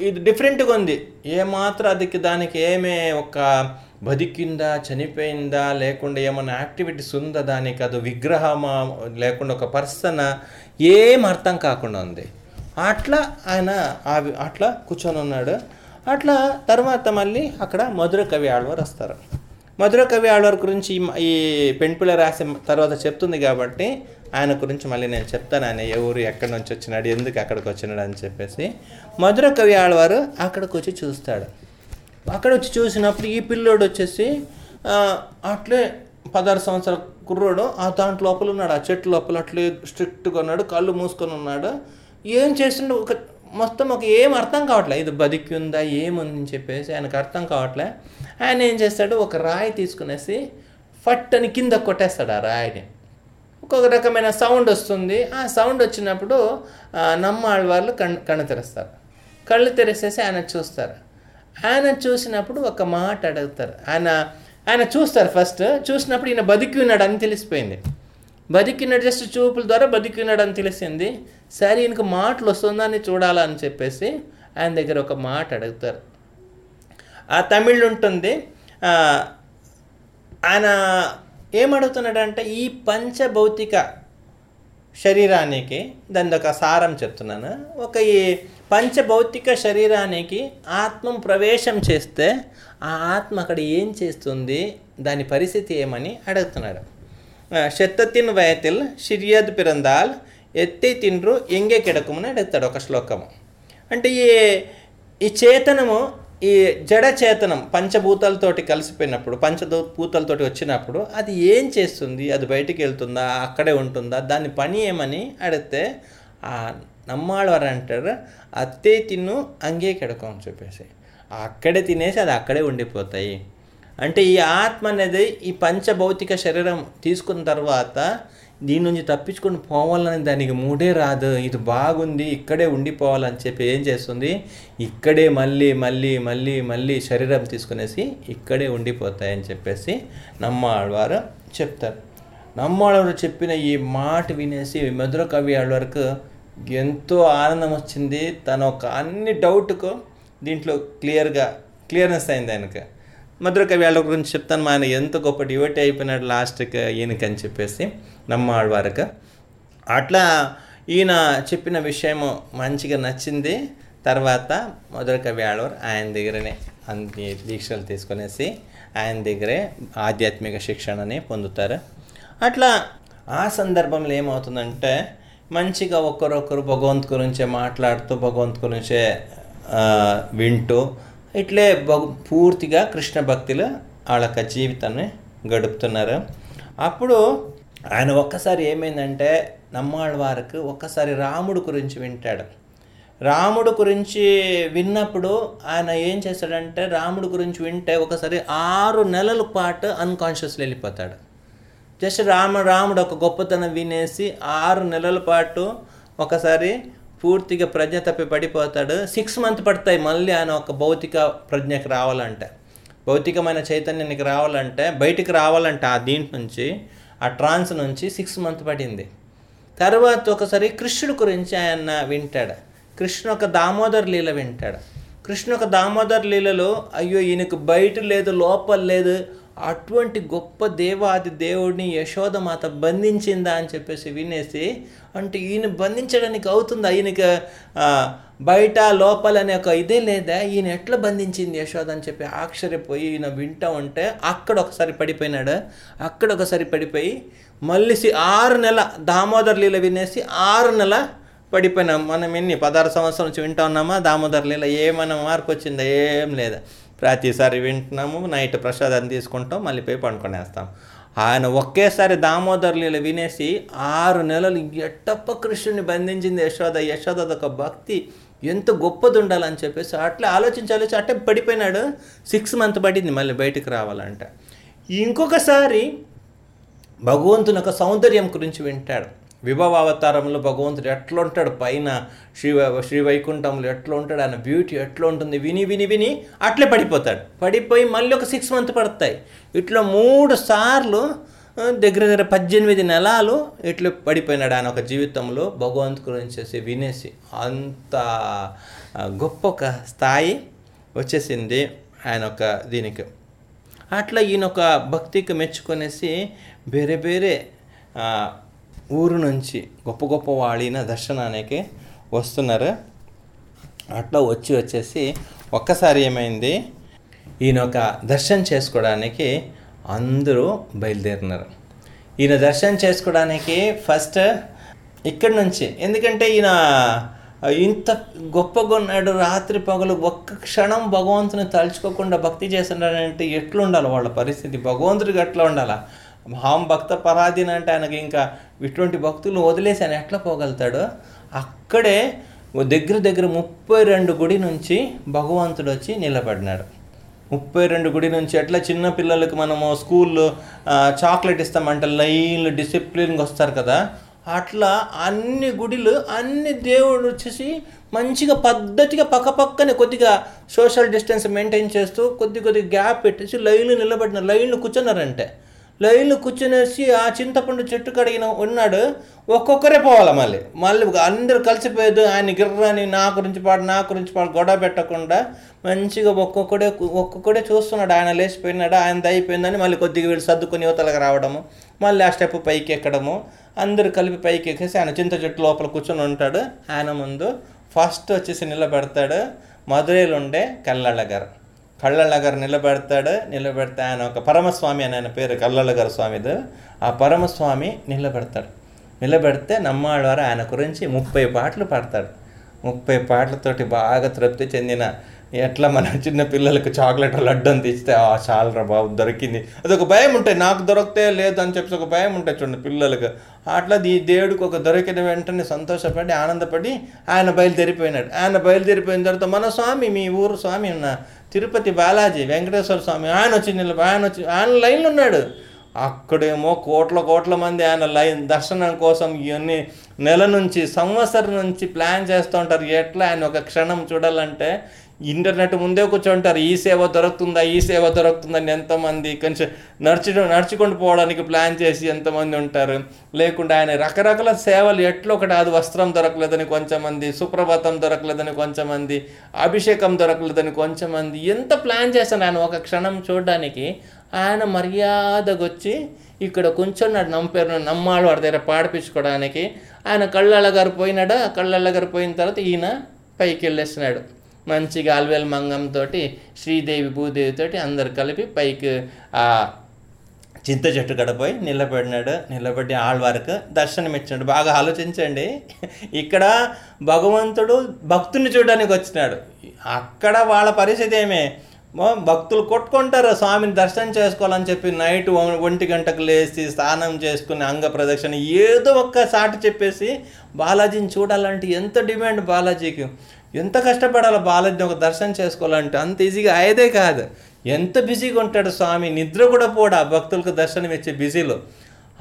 ఇది డిఫరెంట్గా ఉంది. ఏమాత్రం అదికి దానికి ఏమే ఒక బతికిందా చనిపోయిందా లేకుండా ఏమైనా యాక్టివిటీస్ ఉందా దానికి? అది విగ్రహమా లేకుండా ఒక పర్సన్ ఏం అర్థం కాకుండా ఉంది. అట్లా ఆయన ఆ అట్లా కూర్చొని ఉన్నాడు. అట్లా తర్వాత మళ్ళీ అక్కడ మధుర కవి ఆళ్వారు వస్తారు. మధుర కవి ఆళ్వార్ గురించి ఈ ఈ పెంపుల రాసే తర్వాత చెప్తుంది కాబట్టి ఆయన గురించి మళ్ళీ నేను చెప్తాను. ఆయన ఎవరు ఎక్కడి నుంచి వచ్చినాడు ఎందుకు అక్కడికి వచ్చినాడు అని చెప్పేసి. మధుర కవి ఆడవారు అక్కడికి వచ్చి చూస్తాడు. అక్కడ వచ్చి చూసినప్పుడు ఈ పిల్లోడు వచ్చేసి అట్లే పదహారు సంవత్సరాల కుర్రోడు ఆ దాంట్లో లోపల ఉన్నాడు ఆ చెట్టు లోపల అట్లే స్ట్రిక్ట్గా ఉన్నాడు కళ్ళు మూసుకొని ఉన్నాడు. ఏం చేస్తుండే ఒక మొత్తం ఒక ఏం అర్థం కావట్లే. ఇది బతికి ఉందా ఏముందని అని చెప్పేసి ఆయనకు అర్థం కావట్లే. ఆయన ఏం చేస్తాడు? ఒక రాయి తీసుకునేసి ఫట్ అని కింద కొట్టేస్తాడు ఆ రాయిని. ఒక్కొక్క రకమైన సౌండ్ వస్తుంది. ఆ సౌండ్ వచ్చినప్పుడు ఆ, నమ్మాళ్ళ వాళ్ళు కణ్ కళ్ళు తెరుస్తారు. కళ్ళు తెరిసేసి ఆయన చూస్తారు. ఆయన చూసినప్పుడు ఒక మాట అడుగుతారు. ఆయన ఆయన చూస్తారు ఫస్ట్ చూసినప్పుడు ఈయన బతికి ఉన్నాడు అని తెలిసిపోయింది. బతికినాడు జస్ట్ చూపుల ద్వారా బతికినాడు అని తెలిసింది. సరే ఈయనకు మాటలు వస్తుందని చూడాలని చెప్పేసి ఆయన దగ్గర ఒక మాట అడుగుతారు. ఆ తమిళ్ ఉంటుంది. ఆయన ఏమడుగుతున్నాడంటే ఈ పంచభౌతిక శరీరానికి దాని ఒక సారం చెప్తున్నాను. ఒక ఈ పంచభౌతిక శరీరానికి ఆత్మ ప్రవేశం చేస్తే ఆ ఆత్మ అక్కడ ఏం చేస్తుంది? దాని పరిస్థితి ఏమని అడుగుతున్నాడు. శతతిన్ వయతిల్ షిరియద్ పిరందాల్ ఎత్తి తిండ్రు ఎంగే కిడకమని అడుగుతాడు ఒక శ్లోకము. అంటే ఈ ఈ చేతనము ఈ జడ చేతనం పంచభూతాలతోటి కలిసిపోయినప్పుడు పంచభూతాలతోటి వచ్చినప్పుడు అది ఏం చేస్తుంది? అది బయటికి వెళ్తుందా? అక్కడే ఉంటుందా? దాని పని ఏమని అడిగితే ఆ నమ్మాళ్ళవారు అంటారు అత్తే తిన్ను అంగే కిడకం అని చెప్పేసి. అక్కడే తినేసి అది అక్కడే ఉండిపోతాయి. అంటే ఈ ఆత్మ అనేది ఈ పంచభౌతిక శరీరం తీసుకున్న తర్వాత దీని నుంచి తప్పించుకొని పోవాలని దానికి మూడే రాదు. ఇది బాగుంది ఇక్కడే ఉండిపోవాలని చెప్పి ఏం చేస్తుంది? ఇక్కడే మళ్ళీ మళ్ళీ మళ్ళీ మళ్ళీ శరీరం తీసుకునేసి ఇక్కడే ఉండిపోతాయని చెప్పేసి నమ్మాళ్ళవారు చెప్తారు. నమ్మాళ్ళవారు చెప్పిన ఈ మాట వినేసి మధుర కవి వరకు ఎంతో ఆనందం వచ్చింది. తన ఒక అన్ని డౌట్కు దీంట్లో క్లియర్గా క్లియర్నెస్ అయింది ఆయనకు. మధుర కవి వాళ్ళ గురించి చెప్తాను. మా ఆయన ఎంత గొప్ప డివోటీ అయిపోయినాడు లాస్ట్కి ఈయనకని చెప్పేసి. నమ్మాళ్ళవారికి అట్లా ఈయన చెప్పిన విషయము మంచిగా నచ్చింది. తర్వాత మొదటి కవి ఆడవారు ఆయన దగ్గరనే అన్ని దీక్షలు తీసుకునేసి ఆయన దగ్గరే ఆధ్యాత్మిక శిక్షణని పొందుతారు. అట్లా ఆ సందర్భంలో ఏమవుతుందంటే మంచిగా ఒకరొకరు భగవంతు గురించే మాట్లాడుతూ భగవంతు గురించే వింటూ ఇట్లే బహు పూర్తిగా కృష్ణ భక్తిలో వాళ్ళ యొక్క జీవితాన్ని గడుపుతున్నారు. అప్పుడు ఆయన ఒక్కసారి ఏమైందంటే నమ్మాళ్ళ వారికి ఒక్కసారి రాముడు గురించి వింటాడు. రాముడు గురించి విన్నప్పుడు ఆయన ఏం చేస్తాడంటే రాముడు గురించి వింటే ఒకసారి ఆరు నెలల పాటు అన్కాన్షియస్లో వెళ్ళిపోతాడు. జస్ట్ రామ రాముడు ఒక గొప్పతనం వినేసి ఆరు నెలల పాటు ఒకసారి పూర్తిగా ప్రజ్ఞ తప్పి పడిపోతాడు. సిక్స్ మంత్ పడతాయి మళ్ళీ ఆయన ఒక భౌతిక ప్రజ్ఞకి రావాలంటే. భౌతికమైన చైతన్యానికి రావాలంటే బయటికి రావాలంటే ఆ దీంట్ నుంచి ఆ ట్రాన్స్ నుంచి సిక్స్ మంత్ పడింది. తర్వాత ఒకసారి కృష్ణుడి గురించి ఆయన వింటాడు. కృష్ణ ఒక దామోదర్ లీల వింటాడు. కృష్ణ ఒక దామోదర్ లీలలో అయ్యో ఈయనకు బయట లేదు లోపల లేదు. అటువంటి గొప్ప దేవాది దేవుడిని యశోద మాత బంధించిందా? అని చెప్పేసి వినేసి అంటే ఈయన బంధించడానికి అవుతుందా? ఈయనకి బయట లోపల అనే ఒక ఇదే లేదా ఈయన ఎట్లా బంధించింది యశోద అని చెప్పి ఆశ్చర్యపోయి ఈయన వింటా ఉంటే అక్కడ ఒకసారి పడిపోయినాడు. అక్కడ ఒకసారి పడిపోయి మళ్ళీ ఆరు నెల దామోదర్ లీల వినేసి ఆరు నెల పడిపోయినాం. మనం ఎన్ని పదహారు సంవత్సరం నుంచి వింటా ఉన్నామా? దామోదర్ లీల ఏమైనా మార్పు వచ్చిందా? ఏం లేదా. ప్రతిసారి వింటున్నాము నైట్ ప్రసాదాన్ని తీసుకుంటాం మళ్ళీ పోయి పండుకొనేస్తాం ఆయన ఒకేసారి దామోదర్ లీల వినేసి ఆరు నెలలు ఎట్టప్ప కృష్ణుని బంధించింది యశోద. యశోద ఒక భక్తి. ఎంత గొప్పది ఉండాలని చెప్పేసి అట్లా ఆలోచించి ఆలోచించి అట్టే పడిపోయినాడు. సిక్స్ మంత్ పడింది మళ్ళీ బయటకు రావాలంట. ఇంకొకసారి భగవంతుని యొక్క సౌందర్యం గురించి వింటాడు. విభవ అవతారంలో భగవంతుడు ఎట్లా ఉంటాడు? పైన శ్రీ శ్రీ వైకుంఠంలో ఎట్లా ఉంటాడు? ఆయన బ్యూటీ ఎట్లా ఉంటుంది? విని విని విని అట్లే పడిపోతాడు. పడిపోయి మళ్ళీ ఒక సిక్స్ మంత్ పడతాయి. ఇట్లా మూడు సార్లు దగ్గర దగ్గర పద్దెనిమిది నెలలు ఇట్లా పడిపోయినాడు ఆయన ఒక జీవితంలో భగవంతు గురించి వినేసి. అంత గొప్ప ఒక స్థాయి వచ్చేసింది ఆయన ఒక దీనికి. అట్లా ఈయన ఒక భక్తికి మెచ్చుకొనేసి వేరే వేరే ఊరు నుంచి గొప్ప గొప్ప వాళ్ళిన దర్శనానికి వస్తున్నారు. అట్లా వచ్చి వచ్చేసి ఒక్కసారి ఏమైంది? ఈయన ఒక దర్శనం చేసుకోవడానికి అందరూ బయలుదేరినారు. ఈయన దర్శనం చేసుకోవడానికి ఫస్ట్ ఇక్కడి నుంచి. ఎందుకంటే ఈయన ఇంత గొప్పగా ఉన్నాడు రాత్రి పగలు ఒక్క క్షణం భగవంతుని తలుచుకోకుండా భక్తి చేస్తున్నాడంటే ఎట్లుండాలి వాళ్ళ పరిస్థితి? భగవంతుడికి ఎట్లా ఉండాలా? మహాం భక్త పరాధీన అంటే ఆయనకి ఇంకా ఇటువంటి భక్తులు వదిలేసి ఆయన ఎట్లా పోగలుగుతాడు? అక్కడే దగ్గర దగ్గర ముప్పై రెండు గుడి నుంచి భగవంతుడు వచ్చి నిలబడినాడు. ముప్పై రెండు గుడి నుంచి ఎట్లా చిన్న పిల్లలకు మనము స్కూల్లో చాక్లెట్ ఇస్తామంటే లైన్లు డిసిప్లిన్గా వస్తారు కదా. అట్లా అన్ని గుడిలు అన్ని దేవుడు వచ్చేసి మంచిగా పద్ధతిగా పక్కపక్కనే కొద్దిగా సోషల్ డిస్టెన్స్ మెయింటైన్ చేస్తూ కొద్ది కొద్ది గ్యాప్ పెట్టేసి లైన్లు నిలబడిన లైన్లు కూర్చున్నారంటే. లైన్లు కూర్చునేసి ఆ చింతపండు చెట్టు కడిగిన ఉన్నాడు. ఒక్కొక్కరే పోవాలి మళ్ళీ. మళ్ళీ అందరూ కలిసిపోయేది ఆయన గిర్రని నా గురించి పాడు నా గురించి పాడు గొడవ పెట్టకుండా మంచిగా ఒక్కొక్కడే ఒక్కొక్కడే చూస్తున్నాడు. ఆయన లేచిపోయినాడు? ఆయన అయిపోయిందని మళ్ళీ కొద్దిగా వీళ్ళు సర్దుకొని యువతలకు రావడము మళ్ళీ ఆ స్టెప్ పైకి ఎక్కడము అందరూ కలిపి పైకి ఎక్కేసి ఆయన చింత చెట్టు లోపల కూర్చొని ఉంటాడు. ఆయన ముందు ఫస్ట్ వచ్చేసి నిలబెడతాడు. మధురైలో ఉండే కల్లాళ్ళ గారు. కళ్ళళ్ళ గారు నిలబెడతాడు నిలబెడితే ఆయన ఒక పరమస్వామి అని ఆయన పేరు కళ్ళళ్ళ గారు స్వామిది. ఆ పరమస్వామి నిలబెడతాడు. నిలబెడితే నమ్మాళ్ళవారు ఆయన గురించి ముప్పై పాటలు పాడతాడు. ముప్పై పాటలతోటి బాగా తృప్తి చెందిన ఎట్లా మన చిన్న పిల్లలకు చాక్లెట్ లడ్డం తీస్తే ఆ చాలరా బాబు దొరికింది. అదొక భయం ఉంటాయి నాకు దొరికితే లేదు అని చెప్పేసి ఒక భయం ఉంటుంది చూడండి పిల్లలకు. అట్లా ఈ దేవుడికి ఒక దొరికిన వెంటనే సంతోషపడి ఆనందపడి ఆయన బయలుదేరిపోయినాడు. ఆయన బయలుదేరిపోయిన తర్వాత మన స్వామి మీ ఊరు స్వామి ఉన్న తిరుపతి బాలాజీ వెంకటేశ్వర స్వామి ఆయన వచ్చి నిలబ ఆయన వచ్చి ఆయన లైన్లో ఉన్నాడు. అక్కడేమో కోట్ల కోట్ల మంది ఆయన లైన్ దర్శనం కోసం ఇవన్నీ నెల నుంచి సంవత్సరం నుంచి ప్లాన్ చేస్తూ ఉంటారు. ఎట్లా ఆయన ఒక క్షణం చూడాలంటే ఇంటర్నెట్ ముందే కూర్చుంటారు. ఈ సేవ దొరుకుతుందా? ఈ సేవ దొరుకుతుందని ఎంతమంది కొంచెం నడుచు నడుచుకుంటూ పోవడానికి ప్లాన్ చేసి ఎంతమంది ఉంటారు. లేకుండా ఆయన రకరకాల సేవలు ఎట్లా ఒకటి అది వస్త్రం దొరకలేదని కొంచెమంది సుప్రభాతం దొరకలేదని కొంచెమంది అభిషేకం దొరకలేదని కొంచెమంది. ఎంత ప్లాన్ చేశాను ఆయన ఒక క్షణం చూడడానికి. ఆయన మర్యాదగా వచ్చి ఇక్కడ కూర్చున్నాడు నమ్మపేరు నమ్మాడు వాడి దగ్గర పాడిపించుకోవడానికి. ఆయన కళ్ళళ్ళ గారు పోయినాడు? ఆ కళ్ళళ్ళ గారు పోయిన తర్వాత ఈయన పైకి వెళ్ళేసినాడు. మంచిగా అల్వేల్ మంగంతో శ్రీదేవి భూదేవితో అందరు కలిపి పైకి ఆ చింత చెట్టు గడపోయి నిలబడినాడు నిలబడి ఆళ్వారికి దర్శనం ఇచ్చాడు బాగా ఆలోచించండి. ఇక్కడ భగవంతుడు భక్తుని చూడడానికి వచ్చినాడు. అక్కడ వాళ్ళ పరిస్థితి ఏమే? భక్తులు కొట్టుకుంటారు. స్వామిని దర్శనం చేసుకోవాలని చెప్పి నైట్ ఒ- ఒంటి గంటకు లేచి స్నానం చేసుకుని అంగ ప్రదక్షిణ ఏదో ఒక్క సాటి చెప్పేసి బాలాజీని చూడాలంటే ఎంత డిమాండ్ బాలాజీకి. ఎంత కష్టపడాలి బాలాజీని ఒక దర్శనం చేసుకోవాలంటే అంత ఈజీగా అయ్యేదే కాదు. ఎంత బిజీగా ఉంటాడు స్వామి? నిద్ర కూడా పోడా భక్తులకు దర్శనం ఇచ్చే బిజీలో.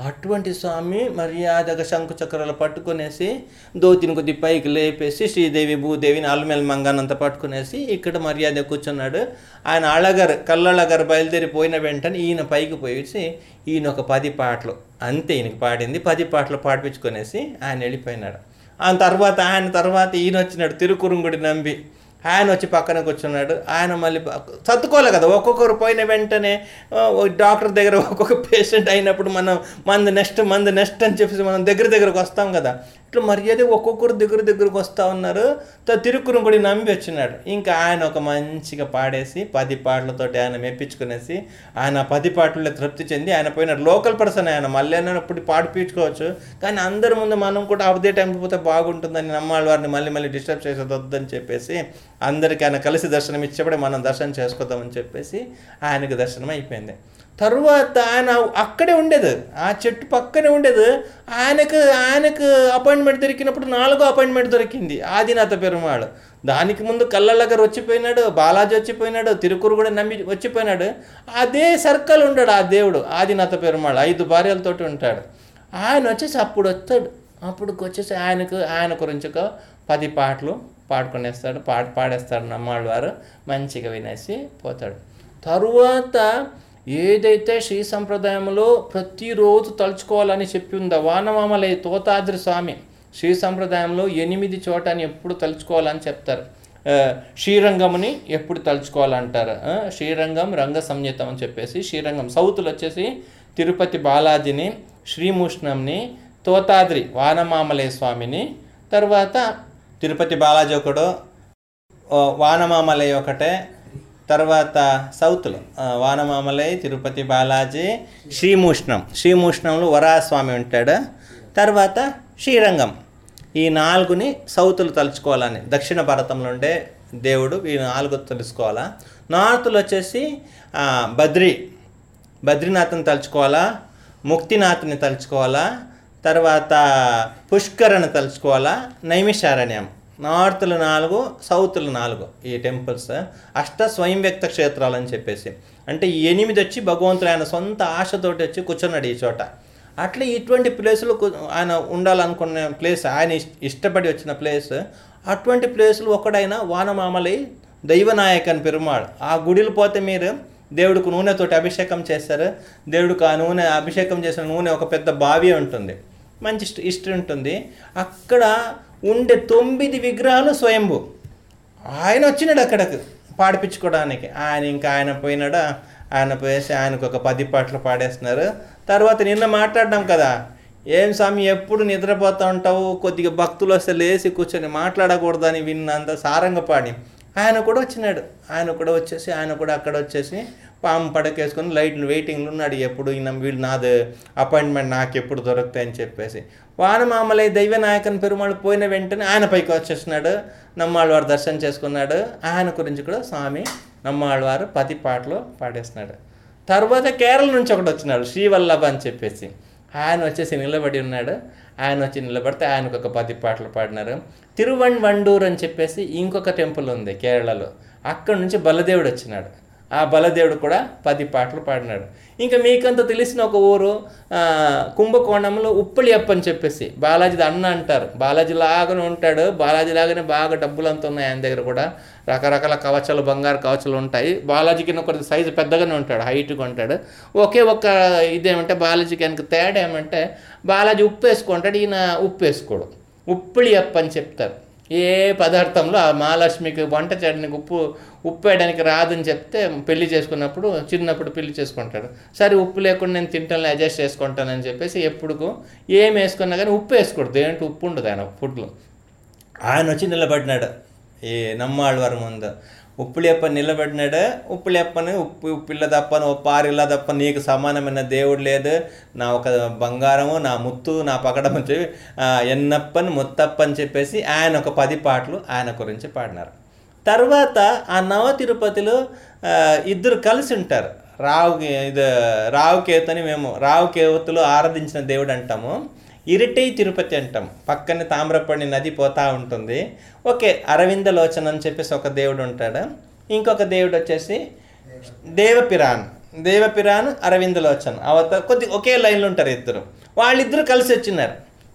అటువంటి స్వామి మర్యాదగా శంకు చక్రాలు పట్టుకునేసి దోతిని కొద్ది పైకి లేపేసి శ్రీదేవి భూదేవిని అల్మెల్ మంగానంత పట్టుకునేసి ఇక్కడ మర్యాద కూర్చున్నాడు. ఆయన అళగారు కళ్ళళగారు బయలుదేరి పోయిన వెంటనే ఈయన పైకి పోయేసి ఈయన ఒక పది పాటలు అంతే ఈయనకి పాడింది. పది పాటలు పాడిపించుకునేసి ఆయన వెళ్ళిపోయినాడు. ఆ తర్వాత ఆయన తర్వాత ఈయన వచ్చినాడు తిరుకురుంగుడి నంబి. ఆయన వచ్చి పక్కన కూర్చున్నాడు. ఆయన మళ్ళీ ప- సర్దుకోలే కదా. ఒక్కొక్కరు పోయిన వెంటనే డాక్టర్ దగ్గర ఒక్కొక్క పేషెంట్ అయినప్పుడు మనం మంది నెక్స్ట్ మంది నెక్స్ట్ అని చెప్పేసి మనం దగ్గర దగ్గరకు వస్తాం కదా. ఇట్లా మర్యాద ఒక్కొక్కరు దగ్గర దగ్గరకు వస్తూ ఉన్నారు. త- తిరుక్కురుంగుడి నమ్మి వచ్చినాడు. ఇంకా ఆయన ఒక మంచిగా పాడేసి పది పాటలతోటి ఆయన మెప్పించుకునేసి ఆయన పది పాటల్లో తృప్తి చెంది ఆయన పోయినాడు. లోకల్ పర్సన్ ఆయన. మళ్ళీ ఇప్పుడు పాడిపించుకోవచ్చు కానీ అందరి ముందు మనం కూడా అదే టైంకి పోతే బాగుంటుందని నమ్మాలి వారిని మళ్ళీ మళ్ళీ డిస్టర్బ్ చేసేది వద్దని చెప్పేసి అందరికీ ఆయన కలిసి దర్శనం ఇచ్చేప్పుడే మనం దర్శనం చేసుకోదామని చెప్పేసి ఆయనకు దర్శనం అయిపోయింది. తరువాత ఆయన అక్కడే ఉండేది. ఆ చెట్టు పక్కనే ఉండేది. ఆయనకు ఆయనకు అపాయింట్మెంట్ దొరికినప్పుడు నాలుగో అపాయింట్మెంట్ దొరికింది. ఆదినాథ పెరుమాళ్. దానికి ముందు కళ్ళళ్ళగారు వచ్చిపోయినాడు బాలాజీ వచ్చిపోయినాడు తిరుకురు కూడా నమ్మి వచ్చిపోయినాడు. అదే సర్కిల్ ఉంటాడు ఆ దేవుడు ఆదినాథ పెరుమాళ్. ఐదు భార్యలతోటి ఉంటాడు. ఆయన వచ్చేసి అప్పుడు వస్తాడు. అప్పుడు వచ్చేసి ఆయనకు ఆయన గురించి ఒక పది పాటలు పాడుకునేస్తాడు పాట పాడేస్తాడు నమ్మాళ్ళ వారు మంచిగా వినేసి పోతాడు. తరువాత ఏదైతే శ్రీ సంప్రదాయంలో ప్రతిరోజు తలుచుకోవాలని చెప్పి ఉందో? వానమామలై తోతాద్రి స్వామి శ్రీ సంప్రదాయంలో ఎనిమిది చోట అని ఎప్పుడు తలుచుకోవాలని చెప్తారు. శ్రీరంగముని ఎప్పుడు తలుచుకోవాలంటారు? శ్రీరంగం రంగ సంయుతం అని చెప్పేసి శ్రీరంగం సౌత్లో వచ్చేసి తిరుపతి బాలాజీని శ్రీమూష్ణంని తోతాద్రి వానమామలే స్వామిని తర్వాత తిరుపతి బాలాజీ ఒకడు ఓ, వానమామలై ఒకటే తర్వాత సౌత్లో వానమామలై తిరుపతి బాలాజీ శ్రీమూష్ణం. శ్రీమూష్ణంలో వరాస్వామి ఉంటాడు. తర్వాత శ్రీరంగం. ఈ నాలుగుని సౌతులు తలుచుకోవాలని. దక్షిణ భారతంలో ఉండే దేవుడు ఈ నాలుగు తెలుసుకోవాలా? నార్త్లో వచ్చేసి బద్రీ బద్రి. బద్రీనాథ్ని తలుచుకోవాలా? ముక్తినాథ్ని తలుచుకోవాలా? తర్వాత పుష్కరని తలుచుకోవాలా? నైమిషారణ్యం. నార్త్లు నాలుగు సౌత్లు నాలుగు ఈ టెంపుల్స్. అష్ట స్వయం వ్యక్త క్షేత్రాలు అని చెప్పేసి. అంటే ఈ ఎనిమిది వచ్చి భగవంతుడు ఆయన సొంత ఆశతోటి వచ్చి కూర్చున్నాడు ఈ చోట. అట్లా ఇటువంటి ప్లేసులు ఆయన ఉండాలనుకున్న ప్లేస్ ఆయన ఇష్- ఇష్టపడి వచ్చిన ప్లేస్ అటువంటి ప్లేసులు ఒకడైన వానమామలై అని పెరుమాడు. ఆ గుడిలు పోతే మీరు దేవుడికి నూనెతోటి అభిషేకం చేస్తారు దేవుడికి ఆ నూనె అభిషేకం చేసిన నూనె ఒక పెద్ద బావి ఉంటుంది. మంచి ఇష్ట ఉంటుంది. అక్కడ ఉండే తొమ్మిది విగ్రహాలు స్వయంభూ. ఆయన వచ్చినాడు అక్కడికి పాడిపించుకోవడానికి. ఆయన ఇంకా ఆయన పోయినాడా? ఆయన పోయేసి ఆయనకు ఒక పది పాటలు పాడేస్తున్నారు. తర్వాత నిన్న మాట్లాడినాం కదా. ఏం స్వామి ఎప్పుడు నిద్రపోతూ ఉంటావు? కొద్దిగా భక్తులు వస్తే లేచి కూర్చొని మాట్లాడకూడదని విన్నంత సారంగా పాడి ఆయన కూడా వచ్చినాడు. ఆయన కూడా వచ్చేసి ఆయన కూడా అక్కడ వచ్చేసి పాము పడకేసుకొని లైట్ వెయిటింగ్లో ఉన్నాడు. ఎప్పుడు ఈయన వీళ్ళు నాది అపాయింట్మెంట్ నాకు ఎప్పుడు దొరుకుతాయి అని చెప్పేసి. వానమామలై దైవ నాయకన్ పెరుమాళ్ళు పోయిన వెంటనే ఆయన పైకి వచ్చేసినాడు. నమ్మాళ్ళవారు దర్శనం చేసుకున్నాడు. ఆయన గురించి కూడా స్వామి నమ్మాళ్ళవారు పది పాటలు పాడేస్తున్నాడు తర్వాత కేరళ నుంచి ఒకటి వచ్చినాడు. శ్రీవల్లభ అని చెప్పేసి. ఆయన వచ్చేసి నిలబడి ఉన్నాడు. ఆయన వచ్చి నిలబడితే ఆయనకు ఒక పది పాటలు పాడినారు. తిరువణ్వండూర్ అని చెప్పేసి ఇంకొక టెంపుల్ ఉంది కేరళలో. అక్కడ నుంచి బలదేవుడు వచ్చినాడు. ఆ బలదేవుడు కూడా పది పాటలు పాడినాడు. ఇంకా మీకంత తెలిసిన ఒక ఊరు కుంభకోణంలో కుంభకోణంలో ఉప్పళియప్ప అని చెప్పేసి బాలాజీది అన్న అంటారు. బాలాజీ లాగానే ఉంటాడు. బాలాజీ లాగానే బాగా డబ్బులు అంత ఉన్నాయి ఆయన దగ్గర కూడా. రకరకాల కవచాలు బంగారు కవచాలు ఉంటాయి. బాలాజీకి కొద్ది సైజు పెద్దగానే ఉంటాడు హైట్గా ఉంటాడు. ఒకే ఒక్క ఇదేమంటే బాలాజీకి వెనక తేడా ఏమంటే బాలాజీ ఉప్పు వేసుకుంటాడు ఈయన ఉప్పు వేసుకోడు. ఉప్పుళియప్ప అని చెప్తారు. ఏ పదార్థంలో ఆ మహాలక్ష్మికి వంట చేయడానికి ఉప్పు ఉప్పు వేయడానికి రాదని చెప్తే పెళ్ళి చేసుకున్నప్పుడు చిన్నప్పుడు పెళ్ళి చేసుకుంటాడు. సరే ఉప్పు లేకుండా నేను తింటాను అడ్జస్ట్ చేసుకుంటానని చెప్పేసి ఎప్పుడు ఏం వేసుకున్నా కానీ ఉప్పు వేసుకూడదు దేంట్లో ఉప్పు ఉండదు ఆయన ఫుడ్లో. ఆయన వచ్చి నిలబడినాడు. ఈ నమ్మాళ్ళవారి ముందు ఉప్పులేప్ప నిలబడినాడు. ఉప్పులేప్పని ఉప్పు ఉప్పిల్ల తప్ప ఓ పారిల్ల తప్ప నీకు సమానమైన దేవుడు లేదు. నా ఒక బంగారము నా ముత్తు నా పకడం అని చెప్పి ఎన్నప్పని ముత్తప్ప అని చెప్పేసి ఆయన ఒక పది పాటలు ఆయన గురించి పాడినారు. తర్వాత ఆ నవ తిరుపతిలో ఇద్దరు కలిసి ఉంటారు. రావు ఇది రావుకేతని మేము రావుకేవతులు ఆరాధించిన దేవుడు అంటాము. ఇరిటై తిరుపతి అంటాం. పక్కనే తామ్రపడి నది పోతా ఉంటుంది. ఓకే అరవింద లోచన అని చెప్పేసి ఒక దేవుడు ఉంటాడు. ఇంకొక దేవుడు వచ్చేసి దేవపిరాన్. దేవపిరాన్ అరవిందలోచన్ అవత కొద్ది ఒకే లైన్లో ఉంటారు ఇద్దరు. వాళ్ళిద్దరు కలిసి వచ్చినారు.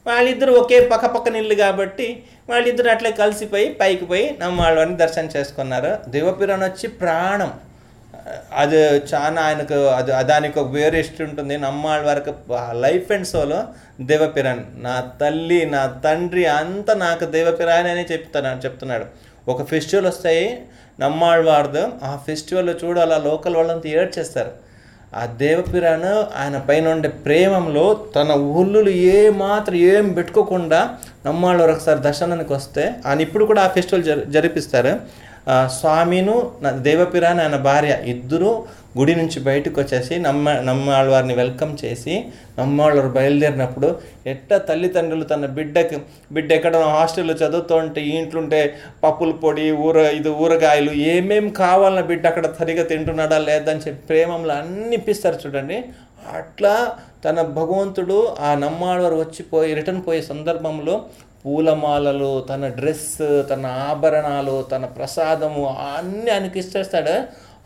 వాళ్ళిద్దరు ఒకే పక్క పక్కన ఇల్లు కాబట్టి వాళ్ళిద్దరు అట్లే కలిసిపోయి పైకి పోయి నమ్మాళ్ళని దర్శనం చేసుకున్నారు. దేవపిరాన్ వచ్చి ప్రాణం. అది చాలా ఆయనకు అది దానికి ఒక వేరే ఇష్టం ఉంటుంది. నమ్మాళ్ళ వరకు లైఫ్ అండ్ సోలో దేవపిరాన్ నా తల్లి నా తండ్రి అంతా నాకు దేవపిరాన్ అని చెప్తాను చెప్తున్నాడు. ఒక ఫెస్టివల్ వస్తాయి నమ్మాళ్ళవారిది ఆ ఫెస్టివల్ చూడాలి లోకల్ వాళ్ళంతా ఏడ్చేస్తారు. ఆ దేవపిరాను ఆయన పైన ఉండే ప్రేమంలో తన ఒళ్ళులు ఏ మాత్రం ఏం పెట్టుకోకుండా నమ్మాళ్ళు ఒకసారి దర్శనానికి వస్తే ఆయన ఇప్పుడు కూడా ఆ ఫెస్టివల్ జరి జరిపిస్తారు. స్వామిను నా దేవపిరాని ఆయన భార్య ఇద్దరు గుడి నుంచి బయటకు వచ్చేసి నమ్మ నమ్మాళ్ళ వారిని వెల్కమ్ చేసి నమ్మాళ్ళవారు బయలుదేరినప్పుడు ఎట్ట తల్లిదండ్రులు తన బిడ్డకి బిడ్డ ఎక్కడ హాస్టల్లో చదువుతుంటే ఇంట్లుంటే పప్పుల పొడి ఊర ఇది ఊరగాయలు ఏమేమి కావాలన్న బిడ్డ అక్కడ సరిగా తింటున్నాడా లేదా అని చెప్పి ప్రేమంలో అన్ని ఇప్పిస్తారు చూడండి. అట్లా తన భగవంతుడు ఆ నమ్మాడవారు వచ్చిపోయి రిటర్న్ పోయే సందర్భంలో పూలమాలలు తన డ్రెస్ తన ఆభరణాలు తన ప్రసాదము అన్నీ ఆయనకి ఇచ్చేస్తాడు.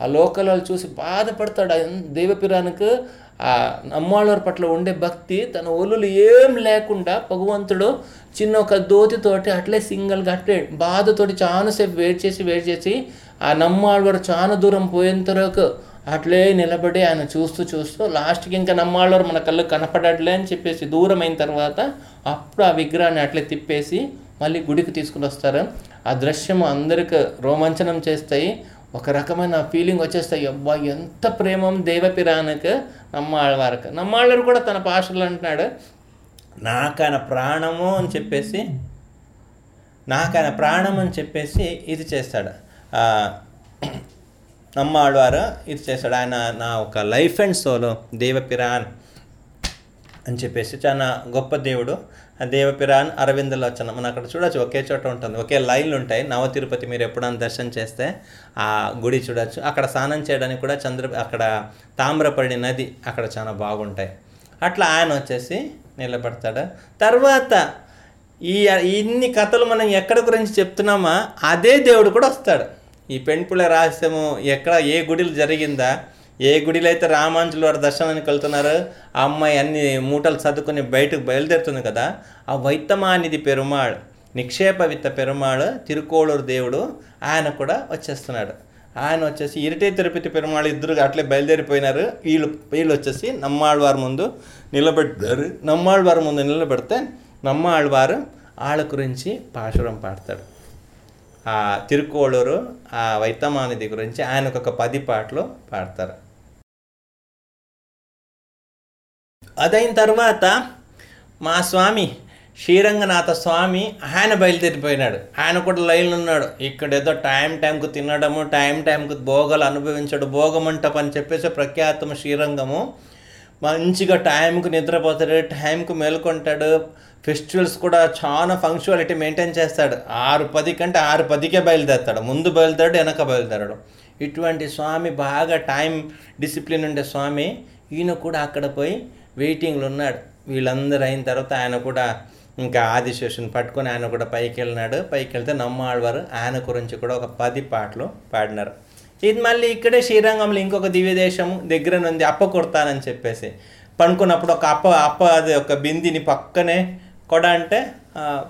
ఆ లోకలాలు చూసి బాధపడతాడు. దేవపిరానికి ఆ నమ్మాళ్ళవారి పట్ల ఉండే భక్తి తన ఒలులు ఏం లేకుండా భగవంతుడు చిన్న ఒక దోతితోటి అట్లే సింగిల్గా అట్లే బాధతోటి చాలాసేపు వెయిట్ చేసి వెయిట్ చేసి ఆ నమ్మాళ్ళవారు చాలా దూరం పోయేంత వరకు అట్లే నిలబడి ఆయన చూస్తూ చూస్తూ లాస్ట్కి ఇంకా నమ్మాళ్ళవారు మన కళ్ళు కనపడట్లే అని చెప్పేసి దూరం అయిన తర్వాత అప్పుడు ఆ విగ్రహాన్ని అట్లే తిప్పేసి మళ్ళీ గుడికి తీసుకుని వస్తారు. ఆ దృశ్యం అందరికి రోమాంచనం చేస్తాయి. ఒక రకమైన ఫీలింగ్ వచ్చేస్తాయి. అబ్బా ఎంత ప్రేమం దేవపిరానికి నమ్మాళ్ళవారికి నమ్మాళ్ళవారు కూడా తన పాషలు అంటున్నాడు నాకాయన ప్రాణము అని చెప్పేసి నాకాయన ప్రాణం అని చెప్పేసి ఇది చేస్తాడు. అమ్మ ఆడవారు ఇది చేశాడు. ఆయన నా ఒక లైఫ్ అండ్ సోలో దేవపిరాన్ అని చెప్పేసి చాలా గొప్ప దేవుడు. ఆ దేవపిరాన్ అరవిందలోచన మనం అక్కడ చూడొచ్చు ఒకే చోట ఉంటుంది. ఒకే లైన్లు ఉంటాయి. నవ తిరుపతి మీరు ఎప్పుడైనా దర్శనం చేస్తే ఆ గుడి చూడొచ్చు. అక్కడ స్నానం చేయడానికి కూడా చంద్ర అక్కడ తామ్రపర్ణి నది అక్కడ చాలా బాగుంటాయి. అట్లా ఆయన వచ్చేసి నిలబడతాడు. తర్వాత ఈ ఇన్ని కథలు మనం ఎక్కడ గురించి చెప్తున్నామా అదే దేవుడు కూడా వస్తాడు. ఈ పెంపుల రహస్యము ఎక్కడ ఏ గుడిలు జరిగిందా? ఏ గుడిలో అయితే రామాంజులు వారి దర్శనానికి వెళ్తున్నారు ఆ అమ్మాయి అన్ని మూటలు సర్దుకుని బయటకు బయలుదేరుతుంది కదా ఆ వైత్తమానిది పెరుమాళ్ నిక్షేప విత్త పెరుమాళ్ తిరుకోళూరు దేవుడు ఆయన కూడా వచ్చేస్తున్నాడు. ఆయన వచ్చేసి ఇరిటే తిరుపతి పెరుమాళ్ ఇద్దరు అట్లే బయలుదేరిపోయినారు. వీళ్ళు వీళ్ళు వచ్చేసి నమ్మాళ్ళవారి ముందు నిలబెట్టారు నమ్మాళ్ళవారి ముందు నిలబెడితే నమ్మాళ్ళవారు వాళ్ళ గురించి పాశురం పాడతాడు. ఆ తిరుకోళూరు ఆ వైతమానిది గురించి ఆయనకు ఒక పది పాటలు పాడతారు. అదైన తర్వాత మా స్వామి శ్రీరంగనాథ స్వామి ఆయన బయలుదేరిపోయినాడు. ఆయన కూడా లైన్లో ఉన్నాడు. ఇక్కడ ఏదో టైం టైంకు తినడము టైం టైంకు భోగాలు అనుభవించడు భోగమంటపం అని చెప్పేసి ప్రఖ్యాతము శ్రీరంగము. మంచిగా టైంకు నిద్రపోతాడు టైంకు మేల్కొంటాడు. ఫెస్టివల్స్ కూడా చాలా ఫంక్షువాలిటీ మెయింటైన్ చేస్తాడు. ఆరు పది కంటే ఆరు పదికే బయలుదేరుతాడు. ముందు బయలుదేరాడు వెనక బయలుదేరాడు. ఇటువంటి స్వామి బాగా టైం డిసిప్లిన్ ఉండే స్వామి ఈయన కూడా అక్కడ పోయి వెయిటింగ్లో ఉన్నాడు. వీళ్ళందరూ అయిన తర్వాత ఆయన కూడా ఇంకా ఆదిశేషుని పట్టుకొని ఆయన కూడా పైకి వెళ్ళినాడు పైకి వెళ్తే నమ్మాళ్ళవారు ఆయన గురించి కూడా ఒక పది పాటలు పాడినారు. ఇది మళ్ళీ ఇక్కడే శ్రీరంగంలో ఇంకొక దివ్యదేశం దగ్గర నుండి అప్ప కొడతానని చెప్పేసి. పనుకున్నప్పుడు ఒక అప్ప అప్ప అది ఒక బిందిని పక్కనే కొడ అంటే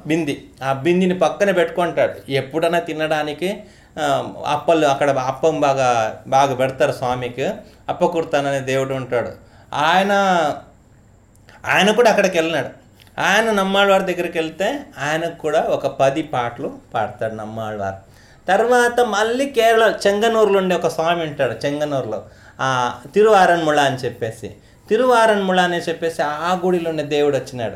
బింది. ఆ బిందిని పక్కనే పెట్టుకుంటాడు. ఎప్పుడైనా తినడానికి అప్పలు అక్కడ అప్పం బాగా బాగా పెడతారు స్వామికి. అప్ప కుర్తాననే దేవుడు ఉంటాడు. ఆయన ఆయన కూడా అక్కడికి వెళ్ళినాడు. ఆయన నమ్మాళ్ళవారి దగ్గరికి వెళ్తే ఆయనకు కూడా ఒక పది పాటలు పాడతాడు నమ్మాళ్ళవారు. తర్వాత మళ్ళీ కేరళ చెంగనూరులో ఉండే ఒక స్వామి ఉంటాడు చెంగనూరులో. తిరువారన్ముళ అని చెప్పేసి. తిరువారన్ముళ అని చెప్పేసి ఆ గుడిలో ఉండే దేవుడు వచ్చినాడు.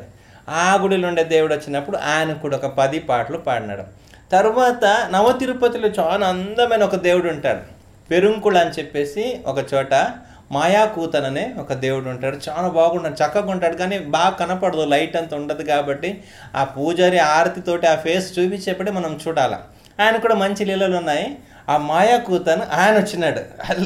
ఆ గుడిలో ఉండే దేవుడు వచ్చినప్పుడు ఆయన కూడా ఒక పది పాటలు పాడినాడు. తర్వాత నవ తిరుపతిలో చాలా అందమైన ఒక దేవుడు ఉంటాడు. పెరుంకుళ అని చెప్పేసి ఒక చోట మాయాకూతన్ అనే ఒక దేవుడు ఉంటాడు. చాలా బాగుంటాడు చక్కగా ఉంటాడు. కానీ బాగా కనపడదు లైట్ అంత ఉండదు కాబట్టి ఆ పూజారి ఆరతితోటి ఆ ఫేస్ చూపించేప్పుడే మనం చూడాలి. ఆయన కూడా మంచి లీలలు ఉన్నాయి. ఆ మాయా కూతను ఆయన వచ్చినాడు.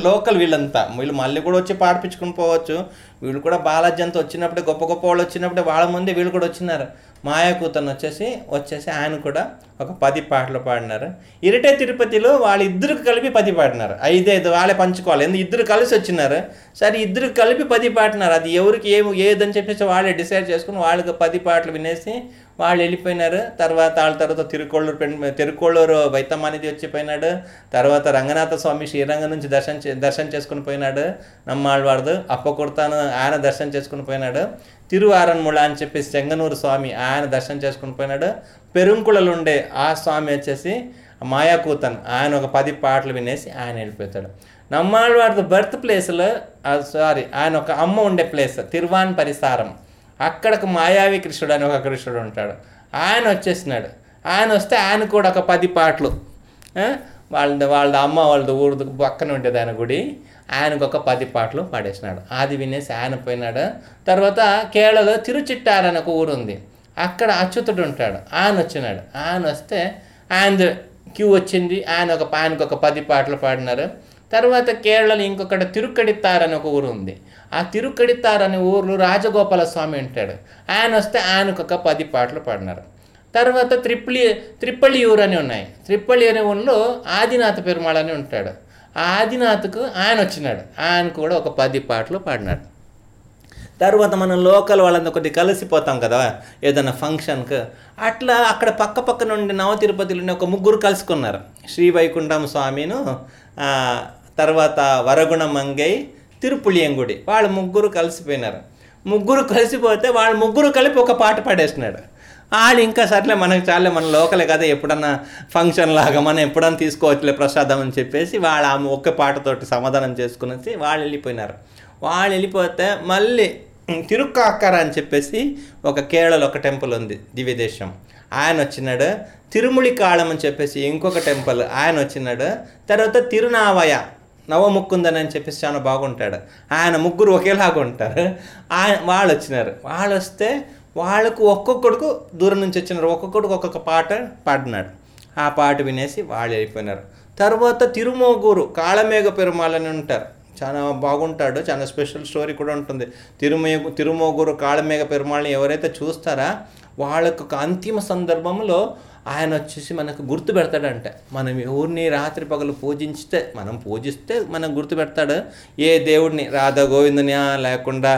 లోకల్ వీళ్ళంతా. వీళ్ళు మళ్ళీ కూడా వచ్చి పాడిపించుకుని పోవచ్చు. వీళ్ళు కూడా బాలాజీ అంతా వచ్చినప్పుడే గొప్ప గొప్ప వాళ్ళు వచ్చినప్పుడే వాళ్ళ ముందే వీళ్ళు కూడా వచ్చినారు. మాయా కూతను వచ్చేసి వచ్చేసి ఆయన కూడా ఒక పది పాటలు పాడినారు. ఇరటే తిరుపతిలో వాళ్ళిద్దరు కలిపి పది పాడినారు. ఐదైదు వాళ్ళే పంచుకోవాలి. ఎందుకు? ఇద్దరు కలిసి వచ్చినారు. సరే ఇద్దరు కలిపి పది పాడినారు. అది ఎవరికి ఏమి ఏదని చెప్పేసి వాళ్ళే డిసైడ్ చేసుకుని వాళ్ళకి పది పాటలు వినేసి వాళ్ళు వెళ్ళిపోయినారు. తర్వాత వాళ్ళ తర్వాత తిరుకోళ్ళూరు పెన్ తిరుకోళ్ళూరు అనేది వచ్చిపోయినాడు తర్వాత రంగనాథ స్వామి శ్రీరంగం నుంచి దర్శనం చే- దర్శనం చేసుకుని పోయినాడు. నమ్మాళ్ళవాడు అప్పకుర్తాను ఆయన దర్శనం చేసుకుని పోయినాడు. తిరువారన్ముళ అని చెప్పేసి చెంగనూరు స్వామి ఆయన దర్శనం చేసుకుని పోయినాడు. పెరుంకుళలు ఉండే ఆ స్వామి వచ్చేసి మాయాకూతన్. ఆయన ఒక పది పాటలు వినేసి ఆయన వెళ్ళిపోతాడు. నమ్మాళ్ళవాడి బర్త్ ప్లేస్లో సారీ ఆయన ఒక అమ్మ ఉండే ప్లేస్ తిరువాన్ పరిసారం. అక్కడకు మాయావి కృష్ణుడు అని ఒక కృష్ణుడు ఉంటాడు. ఆయన వచ్చేసినాడు. ఆయన వస్తే ఆయన కూడా ఒక పది పాటలు. వాళ్ళ వాళ్ళ అమ్మ వాళ్ళ ఊరు పక్కన ఉండేది ఆయన గుడి. ఆయనకు ఒక పది పాటలు పాడేసినాడు. అది వినేసి ఆయన పోయినాడు. తర్వాత కేరళలో తిరుచిట్టారు అని ఒక ఊరు ఉంది. అక్కడ అచ్యుతుడు ఉంటాడు. ఆయన వచ్చినాడు. ఆయన వస్తే ఆయన క్యూ వచ్చింది. ఆయన ఒక ఆయనకు ఒక పది పాటలు పాడినారు. తర్వాత కేరళలో ఇంకొకటి తిరుక్కడిత్తార్ అని ఒక ఊరు ఉంది. ఆ తిరుక్కడిత్తార్ అనే ఊర్లో రాజగోపాల స్వామి ఉంటాడు. ఆయన వస్తే ఆయనకు ఒక పది పాటలు పాడినారు. తర్వాత త్రిప్పలి త్రిప్పళియూరు అని ఉన్నాయి. త్రిప్పళి అనే ఊళ్ళో ఆదినాథ పెరుమాళ్ అని ఉంటాడు. ఆ ఆదినాథ్కు ఆయన వచ్చినాడు. ఆయన కూడా ఒక పది పాటలు పాడినాడు. తర్వాత మనం లోకల్ వాళ్ళంతా కొద్ది కలిసిపోతాం కదా ఏదైనా ఫంక్షన్కి. అట్లా అక్కడ పక్క పక్క నుండి నవ తిరుపతిలో ఉండే ఒక ముగ్గురు కలుసుకున్నారు. శ్రీ వైకుంఠం స్వామిను తర్వాత వరగుణ మంగై తిరుపులియంగుడి. వాళ్ళు ముగ్గురు కలిసిపోయినారు. ముగ్గురు కలిసిపోతే వాళ్ళు ముగ్గురు కలిపి ఒక పాట పాడేసినాడు. వాళ్ళు ఇంకా సర్లే మనకు చాలే మన లోకలే కదా ఎప్పుడన్నా ఫంక్షన్ లాగా మనం ఎప్పుడన్నా తీసుకోవచ్చులే ప్రసాదం అని చెప్పేసి వాళ్ళు ఆ ఒక్క పాటతోటి సమాధానం చేసుకునేసి వాళ్ళు వెళ్ళిపోయినారు. వాళ్ళు వెళ్ళిపోతే మళ్ళీ తిరుక్కాక్కర అని చెప్పేసి ఒక కేరళలో ఒక టెంపుల్ ఉంది దివ్యదేశం. ఆయన వచ్చినాడు. తిరుముళి కాళం అని చెప్పేసి ఇంకొక టెంపుల్. ఆయన వచ్చినాడు. తర్వాత తిరునావయ నవముక్కుందని అని చెప్పేసి చాలా బాగుంటాడు. ఆయన ముగ్గురు ఒకేలాగా ఉంటారు. ఆయన వాళ్ళు వచ్చినారు వాళ్ళు వస్తే వాళ్ళకు ఒక్కొక్కడికి దూరం నుంచి వచ్చినారు. ఒక్కొక్కడికి ఒక్కొక్క పాట పాడినాడు. ఆ పాట వినేసి వాళ్ళు వెళ్ళిపోయినారు. తర్వాత తిరుమోగూరు కాళమేఘ పెరుమాళ్ అని ఉంటారు. చాలా బాగుంటాడు. చాలా స్పెషల్ స్టోరీ కూడా ఉంటుంది. తిరుమే తిరుమోగూరు కాళమేఘ పెరుమాళ్ళని ఎవరైతే చూస్తారా వాళ్ళకు ఒక అంతిమ సందర్భంలో ఆయన వచ్చేసి మనకు గుర్తు పెడతాడంట. మనం ఎవరిని రాత్రి పగలు పూజించితే మనం పూజిస్తే మనం గుర్తు పెడతాడు. ఏ దేవుడిని? రాధా గోవిందనియా లేకుండా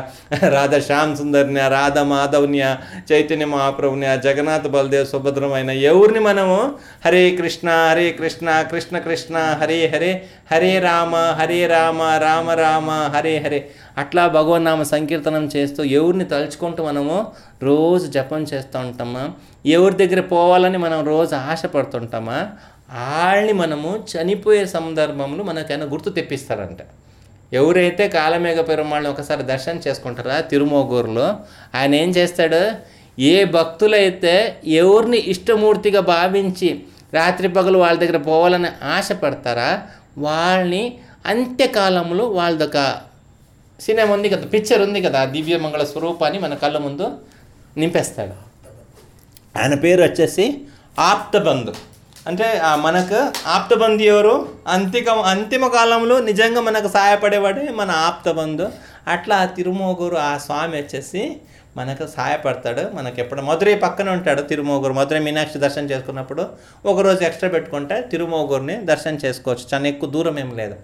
రాధా శ్యామ్ సుందర్నియా రాధా మాధవ్నియా చైతన్య మహాప్రభునియా జగన్నాథ్ బలదేవ్ సుభద్రమైన ఎవరిని మనము? హరే కృష్ణ హరే కృష్ణ కృష్ణ కృష్ణ హరే హరే హరే రామ హరే రామ రామ రామ హరే హరే. అట్లా భగవన్నామ సంకీర్తనం చేస్తూ ఎవరిని తలుచుకుంటూ మనము రోజు జపం చేస్తూ ఉంటామా? ఎవరి దగ్గర పోవాలని మనం రోజు ఆశపడుతుంటామా? వాళ్ళని మనము చనిపోయే సందర్భంలో మనకైనా గుర్తు తెప్పిస్తారంట. ఎవరైతే కాలమేఘ పెరుమాళ్ళని ఒకసారి దర్శనం చేసుకుంటారా తిరుమోగూరులో ఆయన ఏం చేస్తాడు? ఏ భక్తులైతే ఎవరిని ఇష్టమూర్తిగా భావించి రాత్రి పగలు వాళ్ళ దగ్గర పోవాలని ఆశపడతారా? వాళ్ళని అంత్యకాలంలో వాళ్ళదొక సినిమా ఉంది కదా పిక్చర్ ఉంది కదా దివ్యమంగళ స్వరూపాన్ని మన కళ్ళ ముందు నింపేస్తాడు. ఆయన పేరు వచ్చేసి ఆప్తబంధు అంటే మనకు ఆప్తబంధు ఎవరు? అంతిక అంతిమ కాలంలో నిజంగా మనకు సహాయపడేవాడే మన ఆప్తబంధు అట్లా ఆ తిరుమోగూరు ఆ స్వామి వచ్చేసి మనకు సహాయపడతాడు. మనకి ఎప్పుడు మధురై పక్కన ఉంటాడు తిరుమోగూరు. మధురై మీనాక్షి దర్శనం చేసుకున్నప్పుడు ఒకరోజు ఎక్స్ట్రా పెట్టుకుంటే తిరుమోగూరుని దర్శనం చేసుకోవచ్చు. చాలా ఎక్కువ దూరం ఏం లేదు.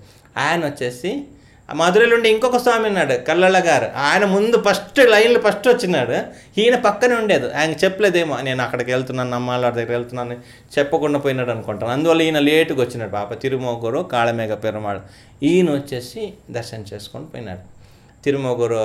ఆయన వచ్చేసి మధురైలో ఉండే ఇంకొక స్వామి ఉన్నాడు కల్లళ్ళ గారు. ఆయన ముందు ఫస్ట్ లైన్లో ఫస్ట్ వచ్చినాడు. ఈయన పక్కనే ఉండేది. ఆయన చెప్పలేదేమో నేను అక్కడికి వెళ్తున్నాను అమ్మాళ్ళ దగ్గర వెళ్తున్నాను చెప్పకుండా పోయినాడు అనుకుంటాను. అందువల్ల ఈయన లేటుగా వచ్చినాడు పాప. తిరుమోగూరు కాళమేఘ పెరుమాళ్. ఈయన వచ్చేసి దర్శనం చేసుకొని పోయినాడు. తిరుమోగూరు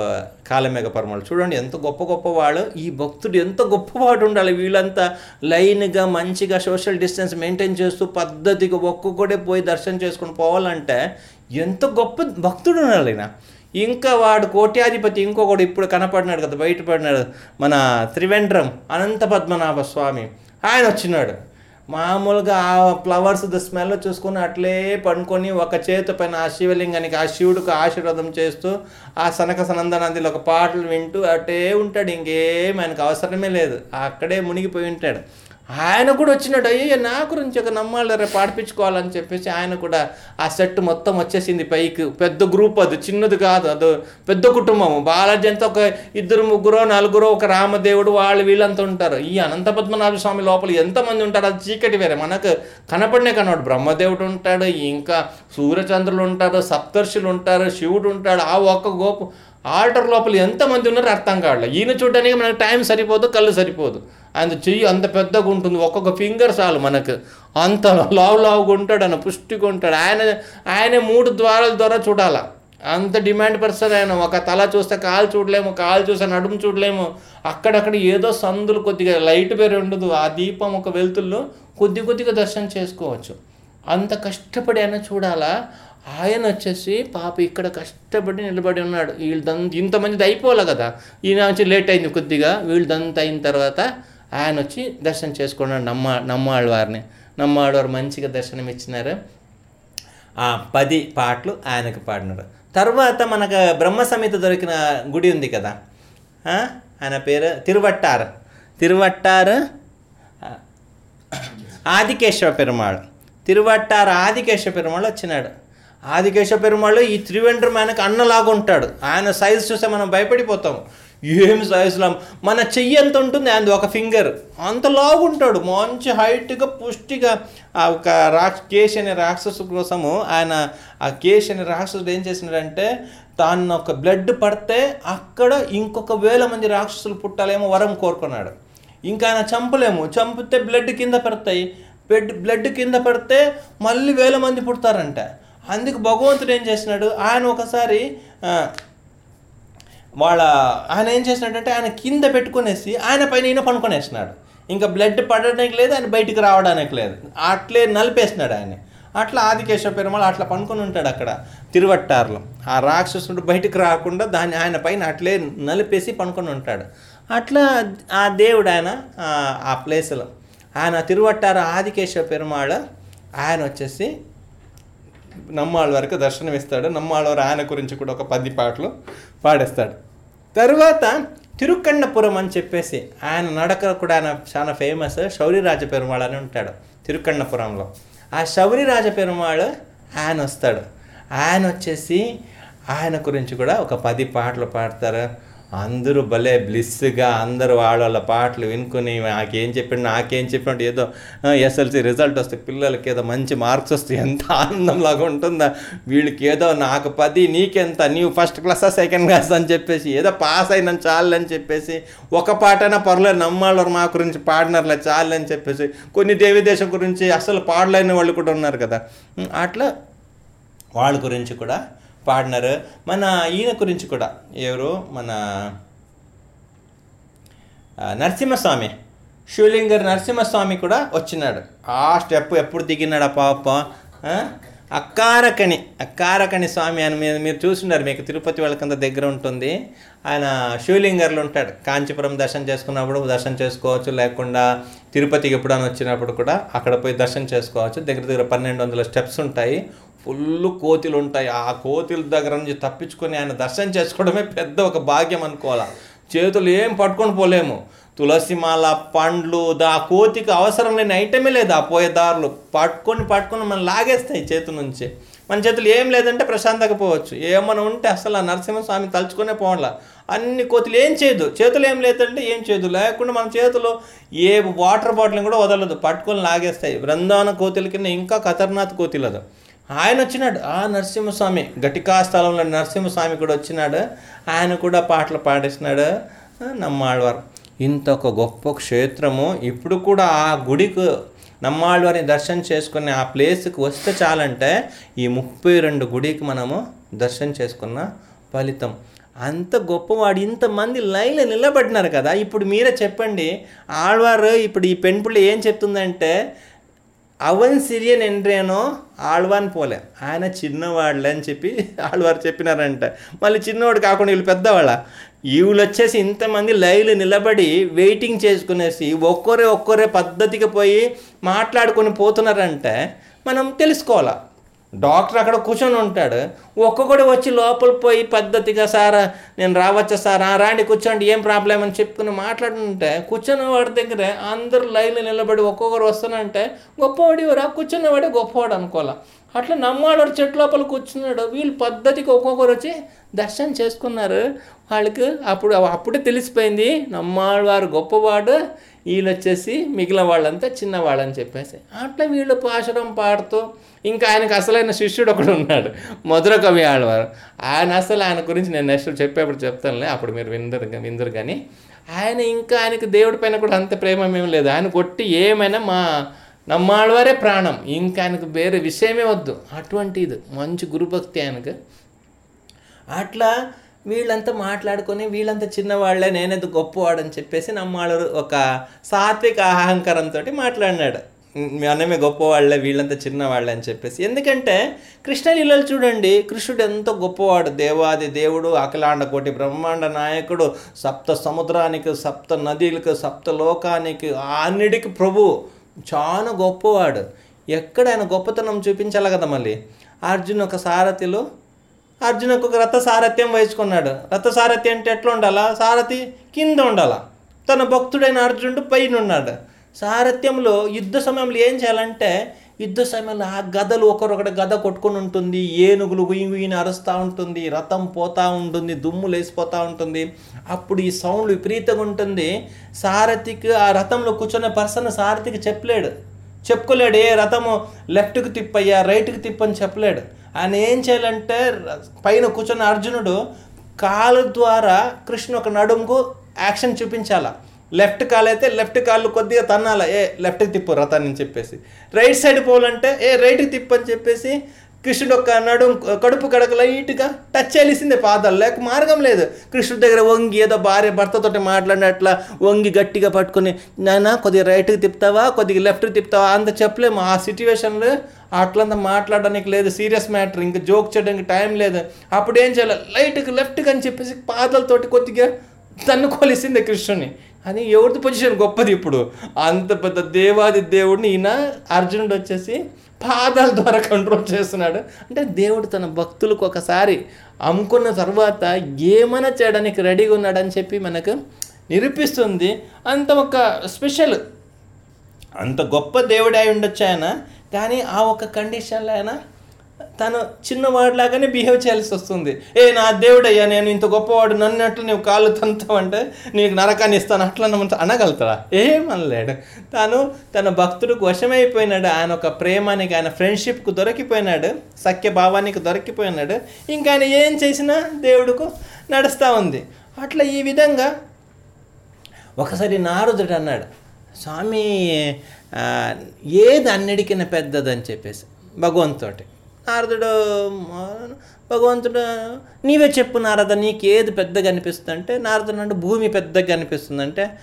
కాళమేఘ పెరుమాళ్. చూడండి ఎంత గొప్ప గొప్పవాడు ఈ భక్తుడు ఎంత గొప్పవాడు ఉండాలి. వీళ్ళంతా లైన్గా మంచిగా సోషల్ డిస్టెన్స్ మెయింటైన్ చేస్తూ పద్ధతిగా ఒక్కొక్కడే పోయి దర్శనం చేసుకొని పోవాలంటే ఎంత గొప్ప భక్తుడు ఉన్నాడు ఆయన. ఇంకా వాడు కోట్యాధిపతి ఇంకొకడు ఇప్పుడు కనపడినాడు కదా బయటపడినాడు మన త్రివేంద్రం అనంత పద్మనాభ స్వామి. ఆయన వచ్చినాడు. మామూలుగా ఆ ఫ్లవర్స్ ద స్మెల్ చూసుకుని అట్లే పండుకొని ఒక చేతి పైన ఆ శివలింగానికి ఆ శివుడికి ఆశీర్వాదం చేస్తూ ఆ సనక సనందనదిలో ఒక పాటలు వింటూ అటే ఉంటాడు. ఇంకేం ఆయనకు అవసరమే లేదు. అక్కడే మునిగిపోయి ఉంటాడు. ఆయన కూడా వచ్చినాడు అయ్యో నా గురించి ఒక నమ్మాలి రేపు పాడిపించుకోవాలని చెప్పేసి ఆయన కూడా ఆ సెట్ మొత్తం వచ్చేసింది పైకి. పెద్ద గ్రూప్ అది చిన్నది కాదు అది పెద్ద కుటుంబం బాలాజీ అంతా ఒక ఇద్దరు ముగ్గురు నలుగురు ఒక రామదేవుడు వాళ్ళు వీళ్ళంతా ఉంటారు. ఈ అనంత పద్మనాభ స్వామి లోపల ఎంతమంది ఉంటారు? అది చీకటి వేరే. మనకు కనపడనే కనవాడు బ్రహ్మదేవుడు ఉంటాడు ఇంకా సూర్యచంద్రులు ఉంటారు సప్తర్షులు ఉంటారు శివుడు ఉంటాడు. ఆ ఒక్క గోపు ఆల్టర్ లోపల ఎంతమంది ఉన్నారో అర్థం కావాలి ఈయన చూడడానికి మనకు టైం సరిపోదు కళ్ళు సరిపోదు. ఆయన చెయ్యి అంత పెద్దగా ఉంటుంది ఒక్కొక్క ఫింగర్ చాలు మనకు. అంత లావు లావుగా ఉంటాడు ఆయన పుష్టిగా ఉంటాడు. ఆయన ఆయనే మూడు ద్వారాల ద్వారా చూడాల. అంత డిమాండ్ పర్సన్ ఆయన. ఒక తల చూస్తే కాలు చూడలేము కాలు చూస్తే నడుము చూడలేము. అక్కడక్కడ ఏదో సందులు కొద్దిగా లైట్ పేరు ఉండదు. ఆ దీపం ఒక వెలుతుల్లో కొద్ది కొద్దిగా దర్శనం చేసుకోవచ్చు. అంత కష్టపడి ఆయన చూడాలా? ఆయన వచ్చేసి పాప ఇక్కడ కష్టపడి నిలబడి ఉన్నాడు. వీళ్ళదంతా ఇంతమంది అయిపోవాలి కదా. ఈయన వచ్చి లేట్ అయింది కొద్దిగా. వీళ్ళదంతా అయిన తర్వాత ఆయన వచ్చి దర్శనం చేసుకున్నాడు నమ్మ నమ్మాళ్ళవారిని. నమ్మాళ్ళవారు మంచిగా దర్శనం ఇచ్చినారు. ఆ పది పాటలు ఆయనకు పాడినారు. తర్వాత మనకు బ్రహ్మ సమేత దొరికిన గుడి ఉంది కదా? ఆయన పేరు తిరువట్టారు. తిరువట్టారు? ఆదికేశవ పెరుమాళ్. తిరువట్టారు ఆదికేశవ పెరుమాళ్ వచ్చినాడు. ఆదికేశవ పెరుమాళ్ ఈ త్రివేంద్రం ఆయనకు అన్నలాగా ఉంటాడు ఆయన సైజు చూస్తే మనం భయపడిపోతాం. ఏమి సాయిస్లాం? మన చెయ్యి ఎంత ఉంటుంది? అండ్ ఒక ఫింగర్. అంత లాగుంటాడు మంచి హైట్గా పుష్టిగా ఆ ఒక రాక్ష కేశ్ అనే రాక్షసు కోసము ఆయన ఆ కేశ్ అనే రాక్షసుడు ఏం చేసినాడంటే తాను ఒక బ్లడ్ పడితే అక్కడ ఇంకొక వేల మంది రాక్షసులు పుట్టాలేమో వరం కోరుకున్నాడు. ఇంకా ఆయన చంపలేము. చంపితే బ్లడ్ కింద పడతాయి. బ్లడ్ బ్లడ్ కింద పడితే మళ్ళీ వేల మంది పుడతారంట. అందుకు భగవంతుడు ఏం చేసినాడు? ఆయన ఒకసారి వాళ్ళ ఆయన ఏం చేసినాడంటే ఆయన కింద పెట్టుకునేసి ఆయన పైన ఈయన పనుకొనేసినాడు. ఇంకా బ్లడ్ పడడానికి లేదు ఆయన బయటికి రావడానికి లేదు. అట్లే నలిపేసినాడు ఆయన అట్లా ఆదికేశవ పెరుమాళ్ అట్లా పనుకొని ఉంటాడు అక్కడ తిరువట్టారులో. ఆ రాక్షసుడు బయటికి రాకుండా దాన్ని ఆయన పైన అట్లే నలిపేసి పనుకొని ఉంటాడు. అట్లా ఆ దేవుడు ఆయన ఆ- ప్లేస్లో ఆయన తిరువట్టారు ఆదికేశవ పెరుమాళ్ ఆయన వచ్చేసి నమ్మాళ్ళ వరకు దర్శనం ఇస్తాడు నమ్మాళ్ళవారు ఆయన గురించి కూడా ఒక పది పాటలు పాడేస్తాడు. తర్వాత తిరుక్కన్నపురం అని చెప్పేసి ఆయన నడక కూడా ఆయన చాలా ఫేమస్ శౌరిరాజ పెరుమాళ్ అని ఉంటాడు తిరుక్కన్నపురంలో ఆ శౌరిరాజ పెరుమాళ్ ఆయన వస్తాడు. ఆయన వచ్చేసి ఆయన గురించి కూడా ఒక పది పాటలు పాడతారు. అందరూ భలే బ్లిస్గా అందరూ వాళ్ళ వాళ్ళ పాటలు వినుకొని నాకేం చెప్పాడు నాకేం చెప్పినట్టు ఏదో ఎస్ఎల్సి రిజల్ట్ వస్తే పిల్లలకి ఏదో మంచి మార్క్స్ వస్తే ఎంత ఆనందంలాగా ఉంటుందా? వీళ్ళకి ఏదో నాకు పది నీకెంత నీవు ఫస్ట్ క్లాసా సెకండ్ క్లాస్ అని చెప్పేసి ఏదో పాస్ అయినా చాలు అని చెప్పేసి ఒక పాటైనా పర్లేదు నమ్మాళ్ళు మా గురించి పాడినారులే చాలు అని చెప్పేసి కొన్ని దేవి దేశం గురించి అసలు పాడలేని వాళ్ళు కూడా ఉన్నారు కదా. అట్లా వాళ్ళ గురించి కూడా పాడినారు. మన ఈయన గురించి కూడా. ఎవరు? మన నరసింహస్వామి. శివలింగర్ నరసింహస్వామి కూడా వచ్చినాడు. ఆ స్టెప్ ఎప్పుడు దిగినాడు ఆ? పాప అక్కారకణి అక్కారకణి స్వామి అని మీరు మీరు చూసినారు మీకు తిరుపతి వాళ్ళకంత దగ్గర ఉంటుంది. ఆయన శివలింగర్లు ఉంటాడు. కాంచీపురం దర్శనం చేసుకున్నప్పుడు దర్శనం చేసుకోవచ్చు. లేకుండా తిరుపతికి ఎప్పుడైనా వచ్చినప్పుడు కూడా అక్కడ పోయి దర్శనం చేసుకోవచ్చు. దగ్గర దగ్గర పన్నెండు వందల స్టెప్స్ ఉంటాయి. ఫుల్ కోతులు ఉంటాయి ఆ కోతుల దగ్గర నుంచి తప్పించుకొని ఆయన దర్శనం చేసుకోవడమే పెద్ద ఒక భాగ్యం అనుకోవాలి? చేతులు ఏం పట్టుకొని పోలేము. తులసి మాల పండ్లు దా కోతికి అవసరం లేని ఐటమే లేదు. ఆ పోయే దారులు పట్టుకొని పట్టుకొని మనం లాగేస్తాయి చేతి నుంచి. మన చేతులు ఏం లేదంటే ప్రశాంతంగా పోవచ్చు. ఏమైనా ఉంటే అసలు ఆ నరసింహస్వామి తలుచుకునే పోవాల? అన్ని కోతులు ఏం చేయదు. చేతులు ఏం లేదంటే ఏం చేయదు. లేకుండా మన చేతులు ఏ వాటర్ బాటిల్ కూడా వదలదు. పట్టుకొని లాగేస్తాయి. బృందావన కోతుల కింద ఇంకా ఖతర్నాథ్ కోతిలదు. ఆయన వచ్చినాడు. ఆ నరసింహస్వామి ఘటికా స్థలంలో నరసింహస్వామి కూడా వచ్చినాడు. ఆయన కూడా పాటలు పాడేసినాడు. నమ్మాళ్ళవారు ఇంత ఒక గొప్ప క్షేత్రము. ఇప్పుడు కూడా ఆ గుడికి నమ్మాళ్ళవారిని దర్శనం చేసుకుని ఆ ప్లేస్కి వస్తే చాలంటే ఈ ముప్పై రెండు గుడికి మనము దర్శనం చేసుకున్న ఫలితం. అంత గొప్పవాడు ఇంతమంది లైన్లో నిలబడినారు కదా. ఇప్పుడు మీరే చెప్పండి. ఆళ్వారు ఇప్పుడు ఈ పెంపుళ్ళు ఏం చెప్తుందంటే అవన్ సిరియన్ ఎండ్రేనో ఆళ్వాన్ పోలే. ఆయన చిన్నవాళ్ళే అని చెప్పి ఆళ్వారు చెప్పినారంట. మళ్ళీ చిన్నవాడు కాకుండా వీళ్ళు పెద్దవాళ్ళ. వీళ్ళు వచ్చేసి ఇంతమంది లైవ్లు నిలబడి వెయిటింగ్ చేసుకునేసి ఒక్కరే ఒక్కరే పద్ధతిగా పోయి మాట్లాడుకొని పోతున్నారంటే మనం తెలుసుకోవాలా. డాక్టర్ అక్కడ కూర్చొని ఉంటాడు. ఒక్కొక్కడు వచ్చి లోపల పోయి పద్ధతిగా సార్ నేను రావచ్చా సార్? రాండి కూర్చోండి ఏం ప్రాబ్లం? అని చెప్పుకుని మాట్లాడుతుంటే కూర్చొని వాడి దగ్గర అందరూ లైన్లో నిలబడి ఒక్కొక్కరు వస్తానంటే గొప్పవాడు రా కూర్చున్నవాడే గొప్పవాడు అనుకోవాలా? అట్లా నమ్మాడు చెట్టు లోపల కూర్చున్నాడు. వీళ్ళు పద్ధతికి ఒక్కొక్కరు వచ్చి దర్శనం చేసుకున్నారు. వాళ్ళకి అప్పుడు అప్పుడే తెలిసిపోయింది నమ్మాడు వారు గొప్పవాడు. వీళ్ళు వచ్చేసి మిగిలిన వాళ్ళంతా చిన్నవాళ్ళని చెప్పేసి అట్లా వీళ్ళు పాశరం పాడుతూ ఇంకా ఆయనకు అసలైన శిష్యుడు ఒకడు ఉన్నాడు మధుర కవి ఆడవారు ఆయన అసలు ఆయన గురించి నేను నెక్స్ట్ చెప్పేప్పుడు చెప్తానులే అప్పుడు మీరు విందరు విందరు కానీ ఆయన ఇంకా ఆయనకి దేవుడి పైన కూడా అంత ప్రేమ ఏం లేదు. ఆయన కొట్టి ఏమైనా మా నమ్మాళ్ళవారే ప్రాణం. ఇంకా ఆయనకు వేరే విషయమే వద్దు. అటువంటి ఇది మంచి గురుభక్తి ఆయనకు. అట్లా వీళ్ళంతా మాట్లాడుకొని వీళ్ళంతా చిన్నవాళ్ళే నేనేది గొప్పవాడని చెప్పేసి నమ్మాడు ఒక సాత్విక అహంకారంతో మాట్లాడినాడు. మనమే గొప్పవాళ్ళే వీళ్ళంతా చిన్నవాళ్ళే అని చెప్పేసి. ఎందుకంటే కృష్ణలీలలు చూడండి కృష్ణుడు ఎంతో గొప్పవాడు దేవాది దేవుడు అఖిలాండ కోటి బ్రహ్మాండ నాయకుడు సప్త సముద్రానికి సప్త నదులకు సప్త లోకానికి అన్నిటికి ప్రభు. చాలా గొప్పవాడు. ఎక్కడ ఆయన గొప్పతనం చూపించాలి కదా మళ్ళీ? అర్జున్ ఒక సారథిలో అర్జునకు ఒక రథ సారథ్యం వహించుకున్నాడు. రథ సారథ్యం అంటే ఎట్లా ఉండాలా సారథి కింద ఉండాలా? తన భక్తుడైన అర్జునుడు పైన ఉన్నాడు. సారథ్యంలో యుద్ధ సమయంలో ఏం చేయాలంటే యుద్ధ సమయంలో ఆ గదలు ఒకరొకటి గద కొట్టుకొని ఉంటుంది. ఏనుగులు గుయ్యి గుయ్యిని అరుస్తూ ఉంటుంది. రథం పోతూ ఉంటుంది. దుమ్ము లేసిపోతూ ఉంటుంది. అప్పుడు ఈ సౌండ్ విపరీతంగా ఉంటుంది. సారథికి ఆ రథంలో కూర్చున్న పర్సన్ సారథికి చెప్పలేడు. చెప్పుకోలేడు. ఏ రథము లెఫ్ట్కి తిప్పయ్యా రైట్కి తిప్పని చెప్పలేడు. ఆయన ఏం చేయాలంటే పైన కూర్చున్న అర్జునుడు కాలు ద్వారా కృష్ణ ఒక నడుముకు యాక్షన్ చూపించాలా? లెఫ్ట్ కాలు అయితే లెఫ్ట్ కాళ్ళు కొద్దిగా తన్నాల? ఏ లెఫ్ట్కి తిప్పు రథాన్ని చెప్పేసి. రైట్ సైడ్ పోవాలంటే ఏ రైట్కి తిప్పు అని చెప్పేసి కృష్ణుడు ఒక నడుం కడుపు కడక లైట్గా టచ్ చేయాల్సిందే పాదాలు. లేక మార్గం లేదు. కృష్ణుడి దగ్గర వంగి ఏదో భార్య భర్తతోటి మాట్లాడినట్లా వంగి గట్టిగా పట్టుకొని నాన్న కొద్దిగా రైట్కి తిప్పుతావా? కొద్దిగా లెఫ్ట్కి తిప్పుతావా? అంత చెప్పలేము ఆ సిచ్యువేషన్లో అట్లంతా మాట్లాడడానికి లేదు. Serious matter. ఇంకా జోక్ చేయడానికి టైం లేదు. అప్పుడు ఏం చేయాలి? లైట్కి లెఫ్ట్కి అని చెప్పేసి పాదాలతోటి కొద్దిగా తన్నుకోలేసిందే కృష్ణుని. అని ఎవరిది పొజిషన్? గొప్పది ఇప్పుడు. అంత పెద్ద దేవాది దేవుడిని ఈయన అర్జునుడు వచ్చేసి పాదాల ద్వారా కంట్రోల్ చేస్తున్నాడు. అంటే దేవుడు తన భక్తులకు ఒకసారి అమ్ముకున్న తర్వాత ఏమైనా చేయడానికి రెడీగా ఉన్నాడని చెప్పి మనకు నిరూపిస్తుంది. అంత ఒక స్పెషల్ అంత గొప్ప దేవుడే అయి ఉండొచ్చు ఆయన. కానీ ఆ ఒక కండిషన్లో ఆయన తను చిన్నవాడిలాగానే బిహేవ్ చేయాల్సి వస్తుంది. ఏ నా దేవుడయ్యా నేను ఇంత గొప్పవాడు నన్నట్లు నువ్వు కాళ్ళు తంతావంటే నీకు నరకాన్ని ఇస్తాను అట్లా నమ్మ అనగలుగుతాడా ఏమనలేడు తను తన భక్తుడికి వశమైపోయినాడు ఆయన ఒక ప్రేమానికి ఆయన ఫ్రెండ్షిప్కు దొరికిపోయినాడు సఖ్య భావానికి దొరికిపోయినాడు ఇంకా ఆయన ఏం చేసినా దేవుడుకు నడుస్తూ ఉంది. అట్లా ఈ విధంగా ఒకసారి నారదుడు అన్నాడు స్వామి ఏది అన్నిటికన్నా పెద్దదని చెప్పేసి భగవంతుడి నారదుడు భగవంతుడు నీవే చెప్పు నారద నీకు ఏది పెద్దగా అనిపిస్తుంది అంటే నారదుడు అంటే భూమి పెద్దగా అనిపిస్తుంది అంటే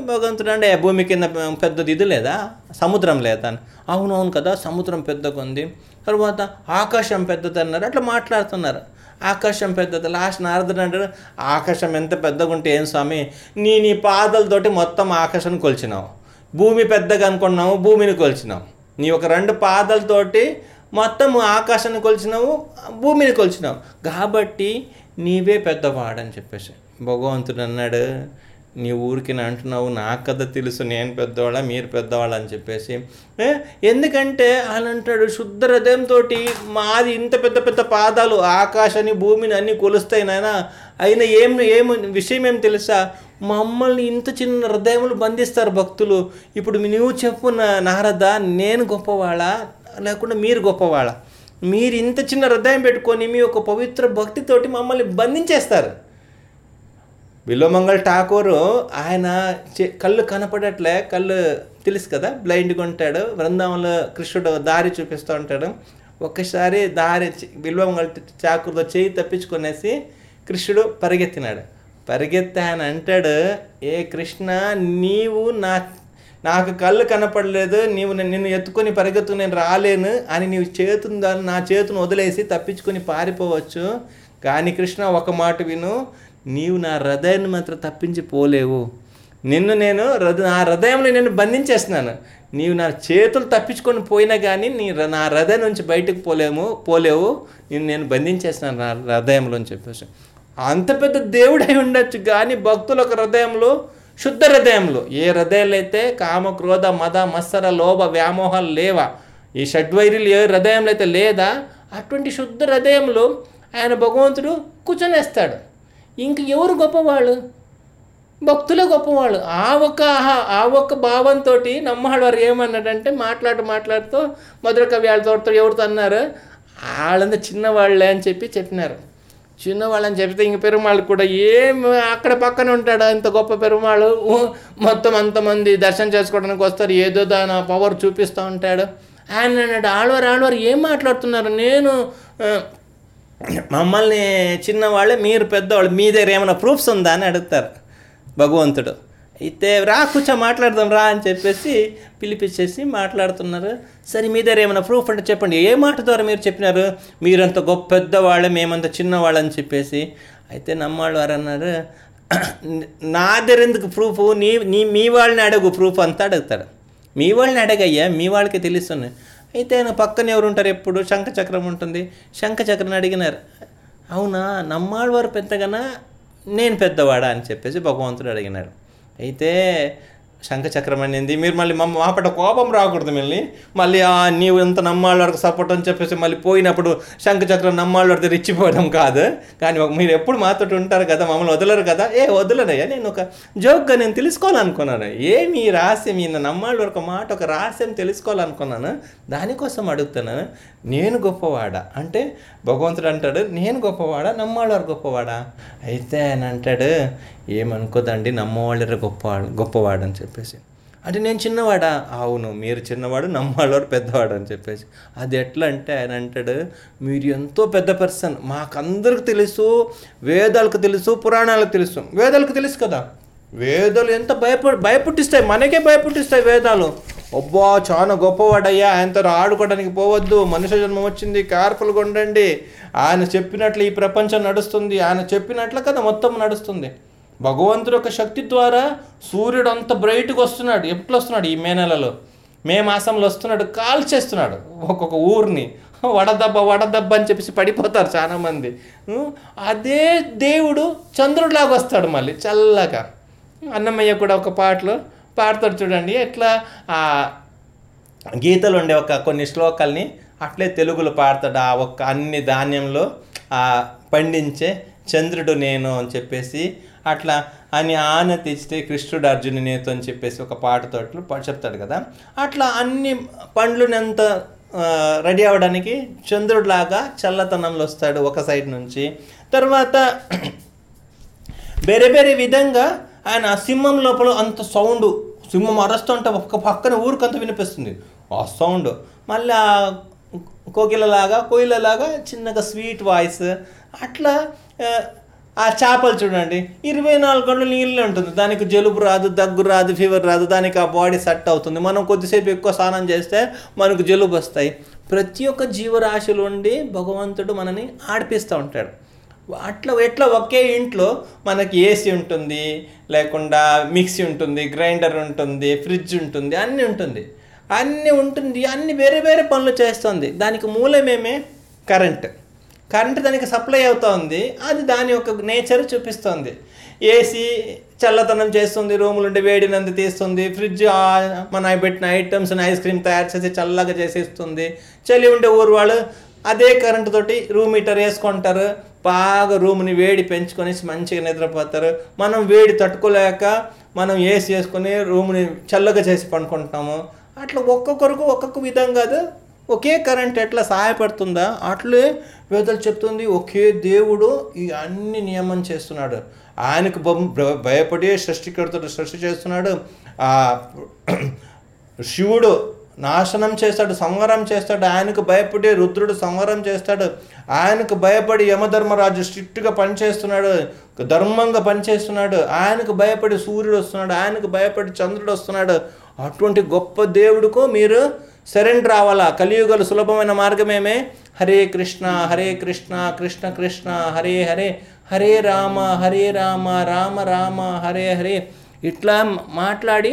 భగవంతుడు అంటే భూమి కింద పెద్దది ఇది లేదా? సముద్రం లేదా? అని. అవునవును కదా సముద్రం పెద్దగా ఉంది. తర్వాత ఆకాశం పెద్దది అన్నారు. అట్లా మాట్లాడుతున్నారు. ఆకాశం పెద్దది. లాస్ట్ నారదుడు అంటాడు ఆకాశం ఎంత పెద్దగా ఉంటే ఏం స్వామి? నీ నీ పాదలతోటి మొత్తం ఆకాశం కొలిచినావు. భూమి పెద్దగా అనుకున్నావు భూమిని కొలిచినావు. నీ ఒక రెండు పాదలతోటి మొత్తం ఆకాశాన్ని కొలిచినావు భూమిని కొలిచినావు. కాబట్టి నీవే పెద్దవాడని చెప్పేసి. భగవంతుడు అన్నాడు నీ ఊరికి అంటున్నావు నా కథ తెలుసు నేను పెద్దవాళ్ళ మీరు పెద్దవాళ్ళ అని చెప్పేసి. ఎందుకంటే ఆయన అంటాడు శుద్ధ హృదయంతో మాది ఇంత పెద్ద పెద్ద పాదాలు ఆకాశాన్ని భూమిని అన్నీ కొలుస్తాయి నాయన. అయినా ఏం ఏం విషయం ఏం తెలుసా? మమ్మల్ని ఇంత చిన్న హృదయములు బంధిస్తారు భక్తులు. ఇప్పుడు నువ్వు చెప్పు నా- నారద నేను గొప్పవాళ్ళ లేకుండా మీరు గొప్పవాళ్ళ. మీరు ఇంత చిన్న హృదయం పెట్టుకొని మీ ఒక పవిత్ర భక్తితోటి మమ్మల్ని బంధించేస్తారు. విలోమంగల్ ఠాకూర్ ఆయన చే- కళ్ళు కనపడట్లే కళ్ళు తెలుసు కదా బ్లైండ్గా ఉంటాడు బృందావంలో కృష్ణుడు దారి చూపిస్తూ ఉంటాడు. ఒక్కసారి దారి చి- ఠాకూర్తో చేయి తప్పించుకునేసి కృష్ణుడు పరిగెత్తినాడు. పరిగెత్తి ఆయన అంటాడు ఏ కృష్ణ నీవు నా నాకు కళ్ళు కనపడలేదు నీవు నిన్ను ఎత్తుకొని పరిగెత్తు నేను రాలేను అని నీవు చేతును దాన్ని నా చేతును వదిలేసి తప్పించుకొని పారిపోవచ్చు. కానీ కృష్ణ ఒక మాట విను. నీవు నా హృదయాన్ని మాత్రం తప్పించి పోలేవు. నిన్ను నేను నా హృదయంలో నేను బంధించేస్తున్నాను. నీవు నా చేతులు తప్పించుకొని పోయినా కానీ నీ నా హృదయం నుంచి బయటకు పోలేము పోలేవు. నేను నేను బంధించేస్తున్నాను నా హృదయంలో అని చెప్పేసి. అంత పెద్ద దేవుడై ఉండొచ్చు కానీ భక్తుల ఒక హృదయంలో శుద్ధ హృదయంలో. ఏ హృదయాలు అయితే కామ క్రోధ మద మత్సర లోభ వ్యామోహాలు లేవా ఈ షడ్వైరులు ఏ హృదయంలో అయితే లేదా అటువంటి శుద్ధ హృదయంలో ఆయన భగవంతుడు కూర్చొనేస్తాడు. ఇంక ఎవరు గొప్పవాళ్ళు? భక్తులే గొప్పవాళ్ళు. ఆ ఒక్క ఆ ఒక్క భావంతో నమ్మవాడు వారు ఏమన్నాడంటే మాట్లాడు మాట్లాడుతూ మధుర వాళ్ళతో ఎవరితో అన్నారు వాళ్ళంతా చిన్నవాళ్ళే అని చెప్పి చెప్పినారు. చిన్నవాళ్ళని చెప్తే ఇంక పెరుమాళ్ళు కూడా ఏం అక్కడ పక్కన ఉంటాడు? ఇంత గొప్ప పెరుమాళ్ళు? మొత్తం అంతమంది దర్శనం చేసుకోవడానికి వస్తారు. ఏదో దాని పవర్ చూపిస్తూ ఉంటాడు. ఆయన అన్నాడు ఆళ్వారు ఆళ్వారు ఏం మాట్లాడుతున్నారు? నేను మమ్మల్ని చిన్నవాళ్ళే మీరు పెద్దవాళ్ళు మీ దగ్గర ఏమైనా ప్రూఫ్స్ ఉందా? అని అడుగుతారు భగవంతుడు. అయితే రా కూర్చో మాట్లాడదాం రా అని చెప్పేసి పిలిపించేసి మాట్లాడుతున్నారు. సరే మీ దగ్గర ఏమైనా ప్రూఫ్ అంటే చెప్పండి. ఏ మాట ద్వారా మీరు చెప్పినారు? మీరంత గొప్ప పెద్దవాళ్ళే మేమంత చిన్నవాళ్ళు అని చెప్పేసి. అయితే నమ్మాళ్ళు వారు అన్నారు నా దగ్గర ఎందుకు ప్రూఫ్ నీ నీ మీ వాళ్ళని అడుగు ప్రూఫ్ అంతా అడుగుతాడు. మీ వాళ్ళని అడగయ్యా మీ వాళ్ళకి తెలుస్తుంది. అయితే ఆయన పక్కన ఎవరు ఉంటారు ఎప్పుడు? శంఖచక్రం ఉంటుంది. శంఖచక్రం అడిగినారు. అవునా నమ్మాళ్ళ వారు పెద్దగానా? నేను పెద్దవాడా అని చెప్పేసి భగవంతుడు అడిగినాడు. అయితే శంఖచక్రం అనేది మీరు మళ్ళీ మా మాపట కోపం రాకూడదు మళ్ళీ మళ్ళీ ఆ నీవు ఎంత నమ్మాళ్ళ వరకు సపోర్ట్ అని చెప్పేసి మళ్ళీ పోయినప్పుడు శంఖచక్రం నమ్మాళ్ళ వరకు రెచ్చిపోవడం కాదు. కానీ ఒక- మీరు ఎప్పుడు మాతో ఉంటారు కదా మమ్మల్ని వదలరు కదా? ఏ వదలనయ్యా నేను ఒక జోక్గా నేను తెలుసుకోవాలనుకున్నాను. ఏమి రహస్యం ఈయన నమ్మాళ్ళు వరకు మాట ఒక రహస్యం తెలుసుకోవాలనుకున్నాను. దానికోసం అడుగుతున్నాను. నేను గొప్పవాడా? అంటే భగవంతుడు అంటాడు నేను గొప్పవాడా? నమ్మాళ్ళవారు గొప్పవాడా? అయితే ఆయన అంటాడు ఏమనుకోదండి నమ్మవాళ్ళు గొప్పవాడు గొప్పవాడు అని చెప్పేసి. అంటే నేను చిన్నవాడా? అవును మీరు చిన్నవాడు నమ్మవాళ్ళవారు పెద్దవాడు అని చెప్పేసి. అది ఎట్లా అంటే ఆయన అంటాడు మీరు ఎంతో పెద్ద పర్సన్ మాకందరికి తెలుసు వేదాలకు తెలుసు పురాణాలకు తెలుసు. వేదాలకు తెలుసు కదా? వేదాలు ఎంత భయప భయపుట్టిస్తాయి మనకే భయపుట్టిస్తాయి వేదాలు. అబ్బా చాలా గొప్పవాడయ్యా. ఆయనతో ఆడుకోవడానికి పోవద్దు. మనుష్య జన్మ వచ్చింది. కార్పులుగా ఉండండి. ఆయన చెప్పినట్లు ఈ ప్రపంచం నడుస్తుంది. ఆయన చెప్పినట్లు కదా మొత్తం నడుస్తుంది. భగవంతుడు యొక్క శక్తి ద్వారా సూర్యుడు అంత బ్రైట్గా వస్తున్నాడు. ఎప్పుడు వస్తున్నాడు? ఈ మే నెలలో. మే మాసంలో వస్తున్నాడు. కాల్చేస్తున్నాడు ఒక్కొక్క ఊరిని. వడదెబ్బ వడదెబ్బ అని చెప్పేసి పడిపోతారు చాలామంది. అదే దేవుడు చంద్రుడిలాగా వస్తాడు మళ్ళీ. చల్లగా. అన్నమయ్య కూడా ఒక పాటలో పాడతాడు చూడండి. ఎట్లా? ఆ గీతలు ఉండే ఒక కొన్ని శ్లోకాల్ని అట్లే తెలుగులో పాడతాడు. ఆ ఒక్క అన్ని ధాన్యంలో ఆ పండించే చంద్రుడు నేను అని చెప్పేసి అట్లా అని ఆన తెచ్చితే కృష్ణుడు అర్జును నేతో అని చెప్పేసి ఒక పాటతో చెప్తాడు కదా. అట్లా అన్ని పండ్లునంత రెడీ అవ్వడానికి చంద్రుడిలాగా చల్లతనంలో వస్తాడు ఒక సైడ్ నుంచి. తర్వాత వేరే వేరే విధంగా ఆయన సింహం లోపల అంత సౌండ్ సింహం అరస్తుంటే ఒక పక్కన ఊరికంత వినిపిస్తుంది. ఆ సౌండ్. మళ్ళీ ఆ కోకిలలాగా కోయిలలాగా చిన్నగా స్వీట్ వాయిస్. అట్లా ఆ, చేపలు చూడండి. ఇరవై నాలుగు గంటలు నీళ్ళు ఉంటుంది. దానికి జలుబు రాదు దగ్గు రాదు ఫీవర్ రాదు. దానికి ఆ బాడీ సెట్ అవుతుంది. మనం కొద్దిసేపు ఎక్కువ స్నానం చేస్తే మనకు జలుబు వస్తాయి. ప్రతి ఒక్క జీవరాశులు ఉండి భగవంతుడు మనని ఆడిపిస్తూ ఉంటాడు. అట్లా ఎట్లా ఒకే ఇంట్లో మనకి ఏసీ ఉంటుంది లేకుండా మిక్సీ ఉంటుంది గ్రైండర్ ఉంటుంది ఫ్రిడ్జ్ ఉంటుంది అన్నీ ఉంటుంది. అన్నీ ఉంటుంది అన్ని వేరే వేరే పనులు చేస్తుంది. దానికి మూలమేమే కరెంట్. కరెంట్ దానికి సప్లై అవుతా ఉంది అది దాని యొక్క నేచర్ చూపిస్తుంది. ఏసీ చల్లతనం చేస్తుంది రూములు ఉండి వేడినందు తీస్తుంది ఫ్రిడ్జ్ మన పెట్టిన ఐటమ్స్ని ఐస్ క్రీమ్ తయారు చేసి చల్లగా చేసేస్తుంది. చలి ఉండే ఊరు వాళ్ళు అదే కరెంటు తోటి రూమ్ హీటర్ వేసుకుంటారు బాగా రూమ్ని వేడి పెంచుకొని మంచిగా నిద్రపోతారు. మనం వేడి తట్టుకోలేక మనం ఏసీ వేసుకొని రూమ్ని చల్లగా చేసి పడుకుంటాము అట్లా ఒక్కొక్కరికి ఒక్కొక్క విధంగా అది ఒకే కరెంట్ ఎట్లా సహాయపడుతుందా? అట్లే వేదలు చెప్తుంది ఒకే దేవుడు ఈ అన్ని నియమం చేస్తున్నాడు. ఆయనకు భయపడి సృష్టికర్తడు సృష్టి చేస్తున్నాడు. శివుడు నాశనం చేస్తాడు సంహారం చేస్తాడు ఆయనకు భయపడి రుద్రుడు సంహారం చేస్తాడు ఆయనకు భయపడి యమధర్మరాజు స్ట్రిక్ట్గా పనిచేస్తున్నాడు ధర్మంగా పనిచేస్తున్నాడు ఆయనకు భయపడి సూర్యుడు వస్తున్నాడు ఆయనకు భయపడి చంద్రుడు వస్తున్నాడు. అటువంటి గొప్ప దేవుడుకు మీరు సరెండర్ అవ్వాలా? కలియుగలు సులభమైన మార్గమేమే హరే కృష్ణ హరే కృష్ణ కృష్ణ కృష్ణ హరే హరే హరే రామ హరే రామ రామ రామ హరే హరే. ఇట్లా మాట్లాడి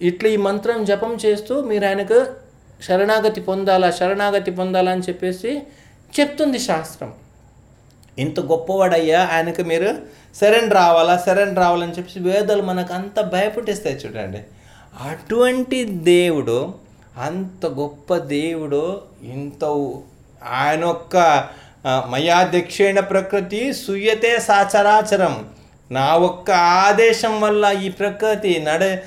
ఇట్లా ఈ మంత్రం జపం చేస్తూ మీరు ఆయనకు శరణాగతి పొందాలా శరణాగతి పొందాలా అని చెప్పేసి చెప్తుంది శాస్త్రం. ఇంత గొప్పవాడయ్యా ఆయనకు మీరు శరణ్ రావాలా శరణ్ రావాలని చెప్పేసి వేదాలు మనకు అంత భయపెట్టేస్తాయి చూడండి. అటువంటి దేవుడు అంత గొప్ప దేవుడు ఇంత ఆయన యొక్క ఆ, మయా దక్షిణ ప్రకృతి సుయతే సాచరాచరం. నా ఒక్క ఆదేశం వల్ల ఈ ప్రకృతి నడే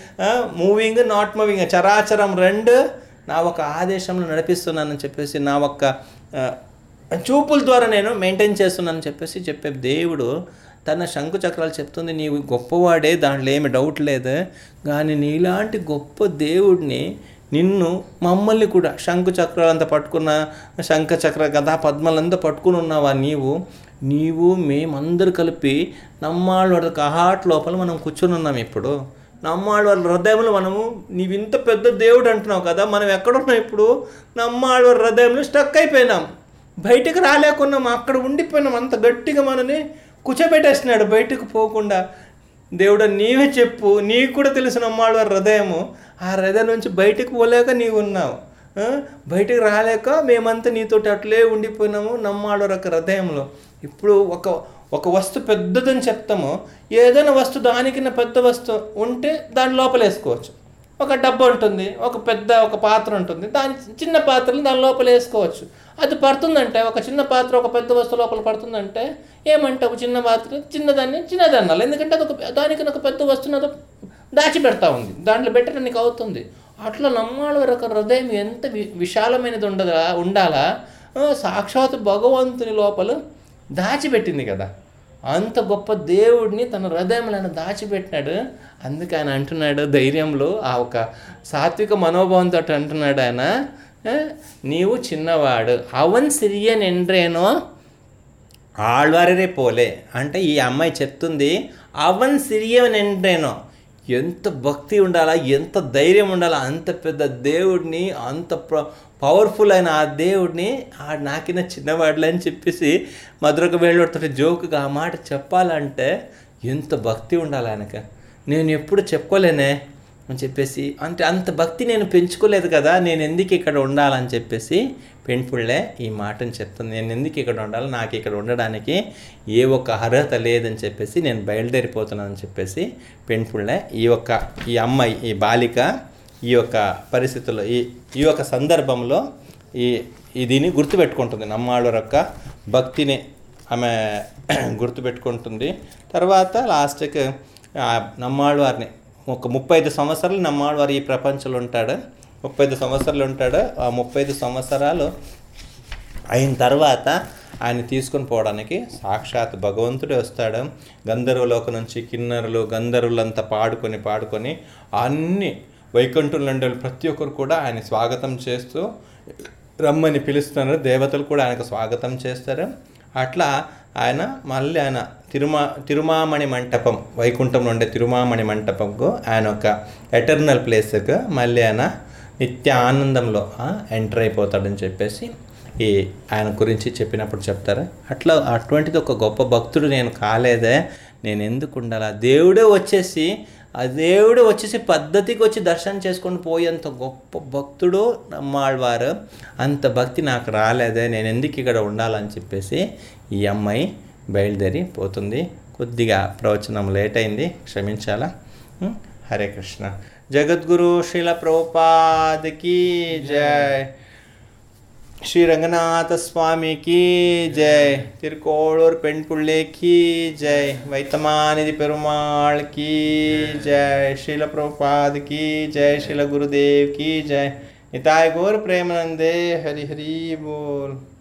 మూవింగ్ నాట్ మూవింగ్ చరాచరం రెండు నా ఒక ఆదేశంలో నడిపిస్తున్నానని చెప్పేసి నా ఒక్క చూపుల ద్వారా నేను మెయింటైన్ చేస్తున్నానని చెప్పేసి చెప్పే దేవుడు తన శంకు చక్రాలు చెప్తుంది నీవు గొప్పవాడే దాంట్లో ఏమి డౌట్ లేదు. కానీ నీలాంటి గొప్ప దేవుడిని నిన్ను మమ్మల్ని కూడా శంకు చక్రాలంతా పట్టుకున్న శంఖ చక్ర గదా పద్మలంతా పట్టుకుని ఉన్నావా నీవు నీవు మేమందరూ కలిపి నమ్మాళ్ళు వాళ్ళ కహాట్ లోపల మనం కూర్చొని ఉన్నాం ఇప్పుడు. నమ్మాళ్ళు వాళ్ళ హృదయంలో మనము నీవు ఇంత పెద్ద దేవుడు అంటున్నావు కదా మనం ఎక్కడున్నాం ఇప్పుడు? నమ్మాళ్ళ వాళ్ళ హృదయంలో స్టక్ అయిపోయినాం. బయటకు రాలేకున్నాం అక్కడ ఉండిపోయినాం. అంత గట్టిగా మనని కూర్చోబెట్టేస్తున్నాడు బయటకు పోకుండా. దేవుడు నీవే చెప్పు నీకు కూడా తెలుసు నమ్మాడు హృదయము ఆ హృదయం నుంచి బయటకు పోలేక నీవు ఉన్నావు. బయటకు రాలేక మేమంతా నీతోటి అట్లే ఉండిపోయినాము నమ్మాడు ఒక హృదయంలో. ఇప్పుడు ఒక ఒక వస్తువు పెద్దదని చెప్తాము ఏదైనా వస్తువు దానికిన్న పెద్ద వస్తువు ఉంటే దాని లోపలేసుకోవచ్చు. ఒక డబ్బా ఉంటుంది ఒక పెద్ద ఒక పాత్ర ఉంటుంది దాని చిన్న పాత్రలు దాని లోపల వేసుకోవచ్చు అది పడుతుందంటే ఒక చిన్న పాత్ర ఒక పెద్ద వస్తువు లోపల పడుతుందంటే ఏమంటే ఒక చిన్న పాత్ర చిన్నదాన్ని చిన్నది అనాలి ఎందుకంటే అది ఒక దానికి ఒక పెద్ద వస్తువుని అది దాచిపెడతా ఉంది. దాంట్లో పెట్టడానికి అవుతుంది. అట్లా నమ్మాళ్ళ వరకు హృదయం ఎంత వి విశాలమైనది ఉండదా ఉండాలా? సాక్షాత్ భగవంతుని లోపల దాచిపెట్టింది కదా. అంత గొప్ప దేవుడిని తన హృదయంలో ఆయన దాచిపెట్టినాడు. అందుకే ఆయన అంటున్నాడు ధైర్యంలో ఆ ఒక సాత్విక మనోభావంతో అంటున్నాడు ఆయన నీవు చిన్నవాడు అవన్ సిరియన్ ఎండ్రేనో? ఆళ్వారే పోలే. అంటే ఈ అమ్మాయి చెప్తుంది అవన్ సిరియన్ ఎండ్రేనో. ఎంత భక్తి ఉండాలా ఎంత ధైర్యం ఉండాలా అంత పెద్ద దేవుడిని అంత ప్ర పవర్ఫుల్ అయిన ఆ దేవుడిని ఆ నాకిన చిన్నవాడులే అని చెప్పేసి మధురకు వెళ్ళొడుతుంటే జోకుగా ఆ మాట చెప్పాలంటే ఎంత భక్తి ఉండాలి ఆయనక? నేను ఎప్పుడు చెప్పుకోలేనే అని చెప్పేసి అంటే అంత భక్తి నేను పెంచుకోలేదు కదా నేను ఎందుకు ఇక్కడ ఉండాలని చెప్పేసి పెయిన్ఫుల్లే ఈ మాటను చెప్తుంది. నేను ఎందుకు ఇక్కడ ఉండాలి? నాకు ఇక్కడ ఉండడానికి ఏ ఒక్క అర్హత లేదని చెప్పేసి నేను బయలుదేరిపోతున్నానని చెప్పేసి పెయిన్ఫుల్లే ఈ యొక్క ఈ అమ్మాయి ఈ బాలిక ఈ యొక్క పరిస్థితుల్లో ఈ ఈ యొక్క సందర్భంలో ఈ దీన్ని గుర్తుపెట్టుకుంటుంది. నమ్మాళ్ళ యొక్క భక్తిని ఆమె గుర్తుపెట్టుకుంటుంది. తర్వాత లాస్ట్కి నమ్మాళ్ళ వారిని ఒక ముప్పై ఐదు సంవత్సరాలు నమ్మాళ్ళ వారు ఈ ప్రపంచంలో ఉంటాడు. ముప్పై ఐదు సంవత్సరాలు ఉంటాడు ఆ ముప్పై ఐదు సంవత్సరాలు అయిన తర్వాత ఆయన తీసుకొని పోవడానికి సాక్షాత్ భగవంతుడే వస్తాడు. గంధర్వలోక నుంచి కిన్నరులు గంధర్వులంతా పాడుకొని పాడుకొని అన్ని వైకుంఠుల నుండి ప్రతి ఒక్కరు కూడా ఆయన స్వాగతం చేస్తూ రమ్మని పిలుస్తున్నారు. దేవతలు కూడా ఆయనకు స్వాగతం చేస్తారు. అట్లా ఆయన మళ్ళీ ఆయన తిరుమా తిరుమామణి మంటపం వైకుంఠంలో ఉండే తిరుమామణి మంటపంకు ఆయన ఒక ఎటర్నల్ ప్లేస్కు మళ్ళీ ఆయన నిత్య ఆనందంలో ఎంటర్ అయిపోతాడని చెప్పేసి ఈ ఆయన గురించి చెప్పినప్పుడు చెప్తారు. అట్లా అటువంటిది ఒక గొప్ప భక్తుడు నేను కాలేదే నేను ఎందుకు ఉండాలా? దేవుడే వచ్చేసి ఆ దేవుడు వచ్చేసి పద్ధతికి వచ్చి దర్శనం చేసుకొని పోయేంత గొప్ప భక్తుడు నమ్మాళ్ళవారు అంత భక్తి నాకు రాలేదే నేను ఎందుకు ఇక్కడ ఉండాలని చెప్పేసి ఈ అమ్మాయి బయలుదేరి పోతుంది. కొద్దిగా ప్రవచనం లేట్ అయింది క్షమించాలా? హరే కృష్ణ. जगतगुरु शिल प्रभुपाद की जय। श्री रंगनाथ स्वामी की जय। तिरकोलूर पेणपुल्ले की जय। वैतमानिधि पेरुमाल की जय। शिल प्रभुपाद की जय। शिल गुरुदेव की जय। निताय गौर प्रेमनंदे। हरि हरि बोल।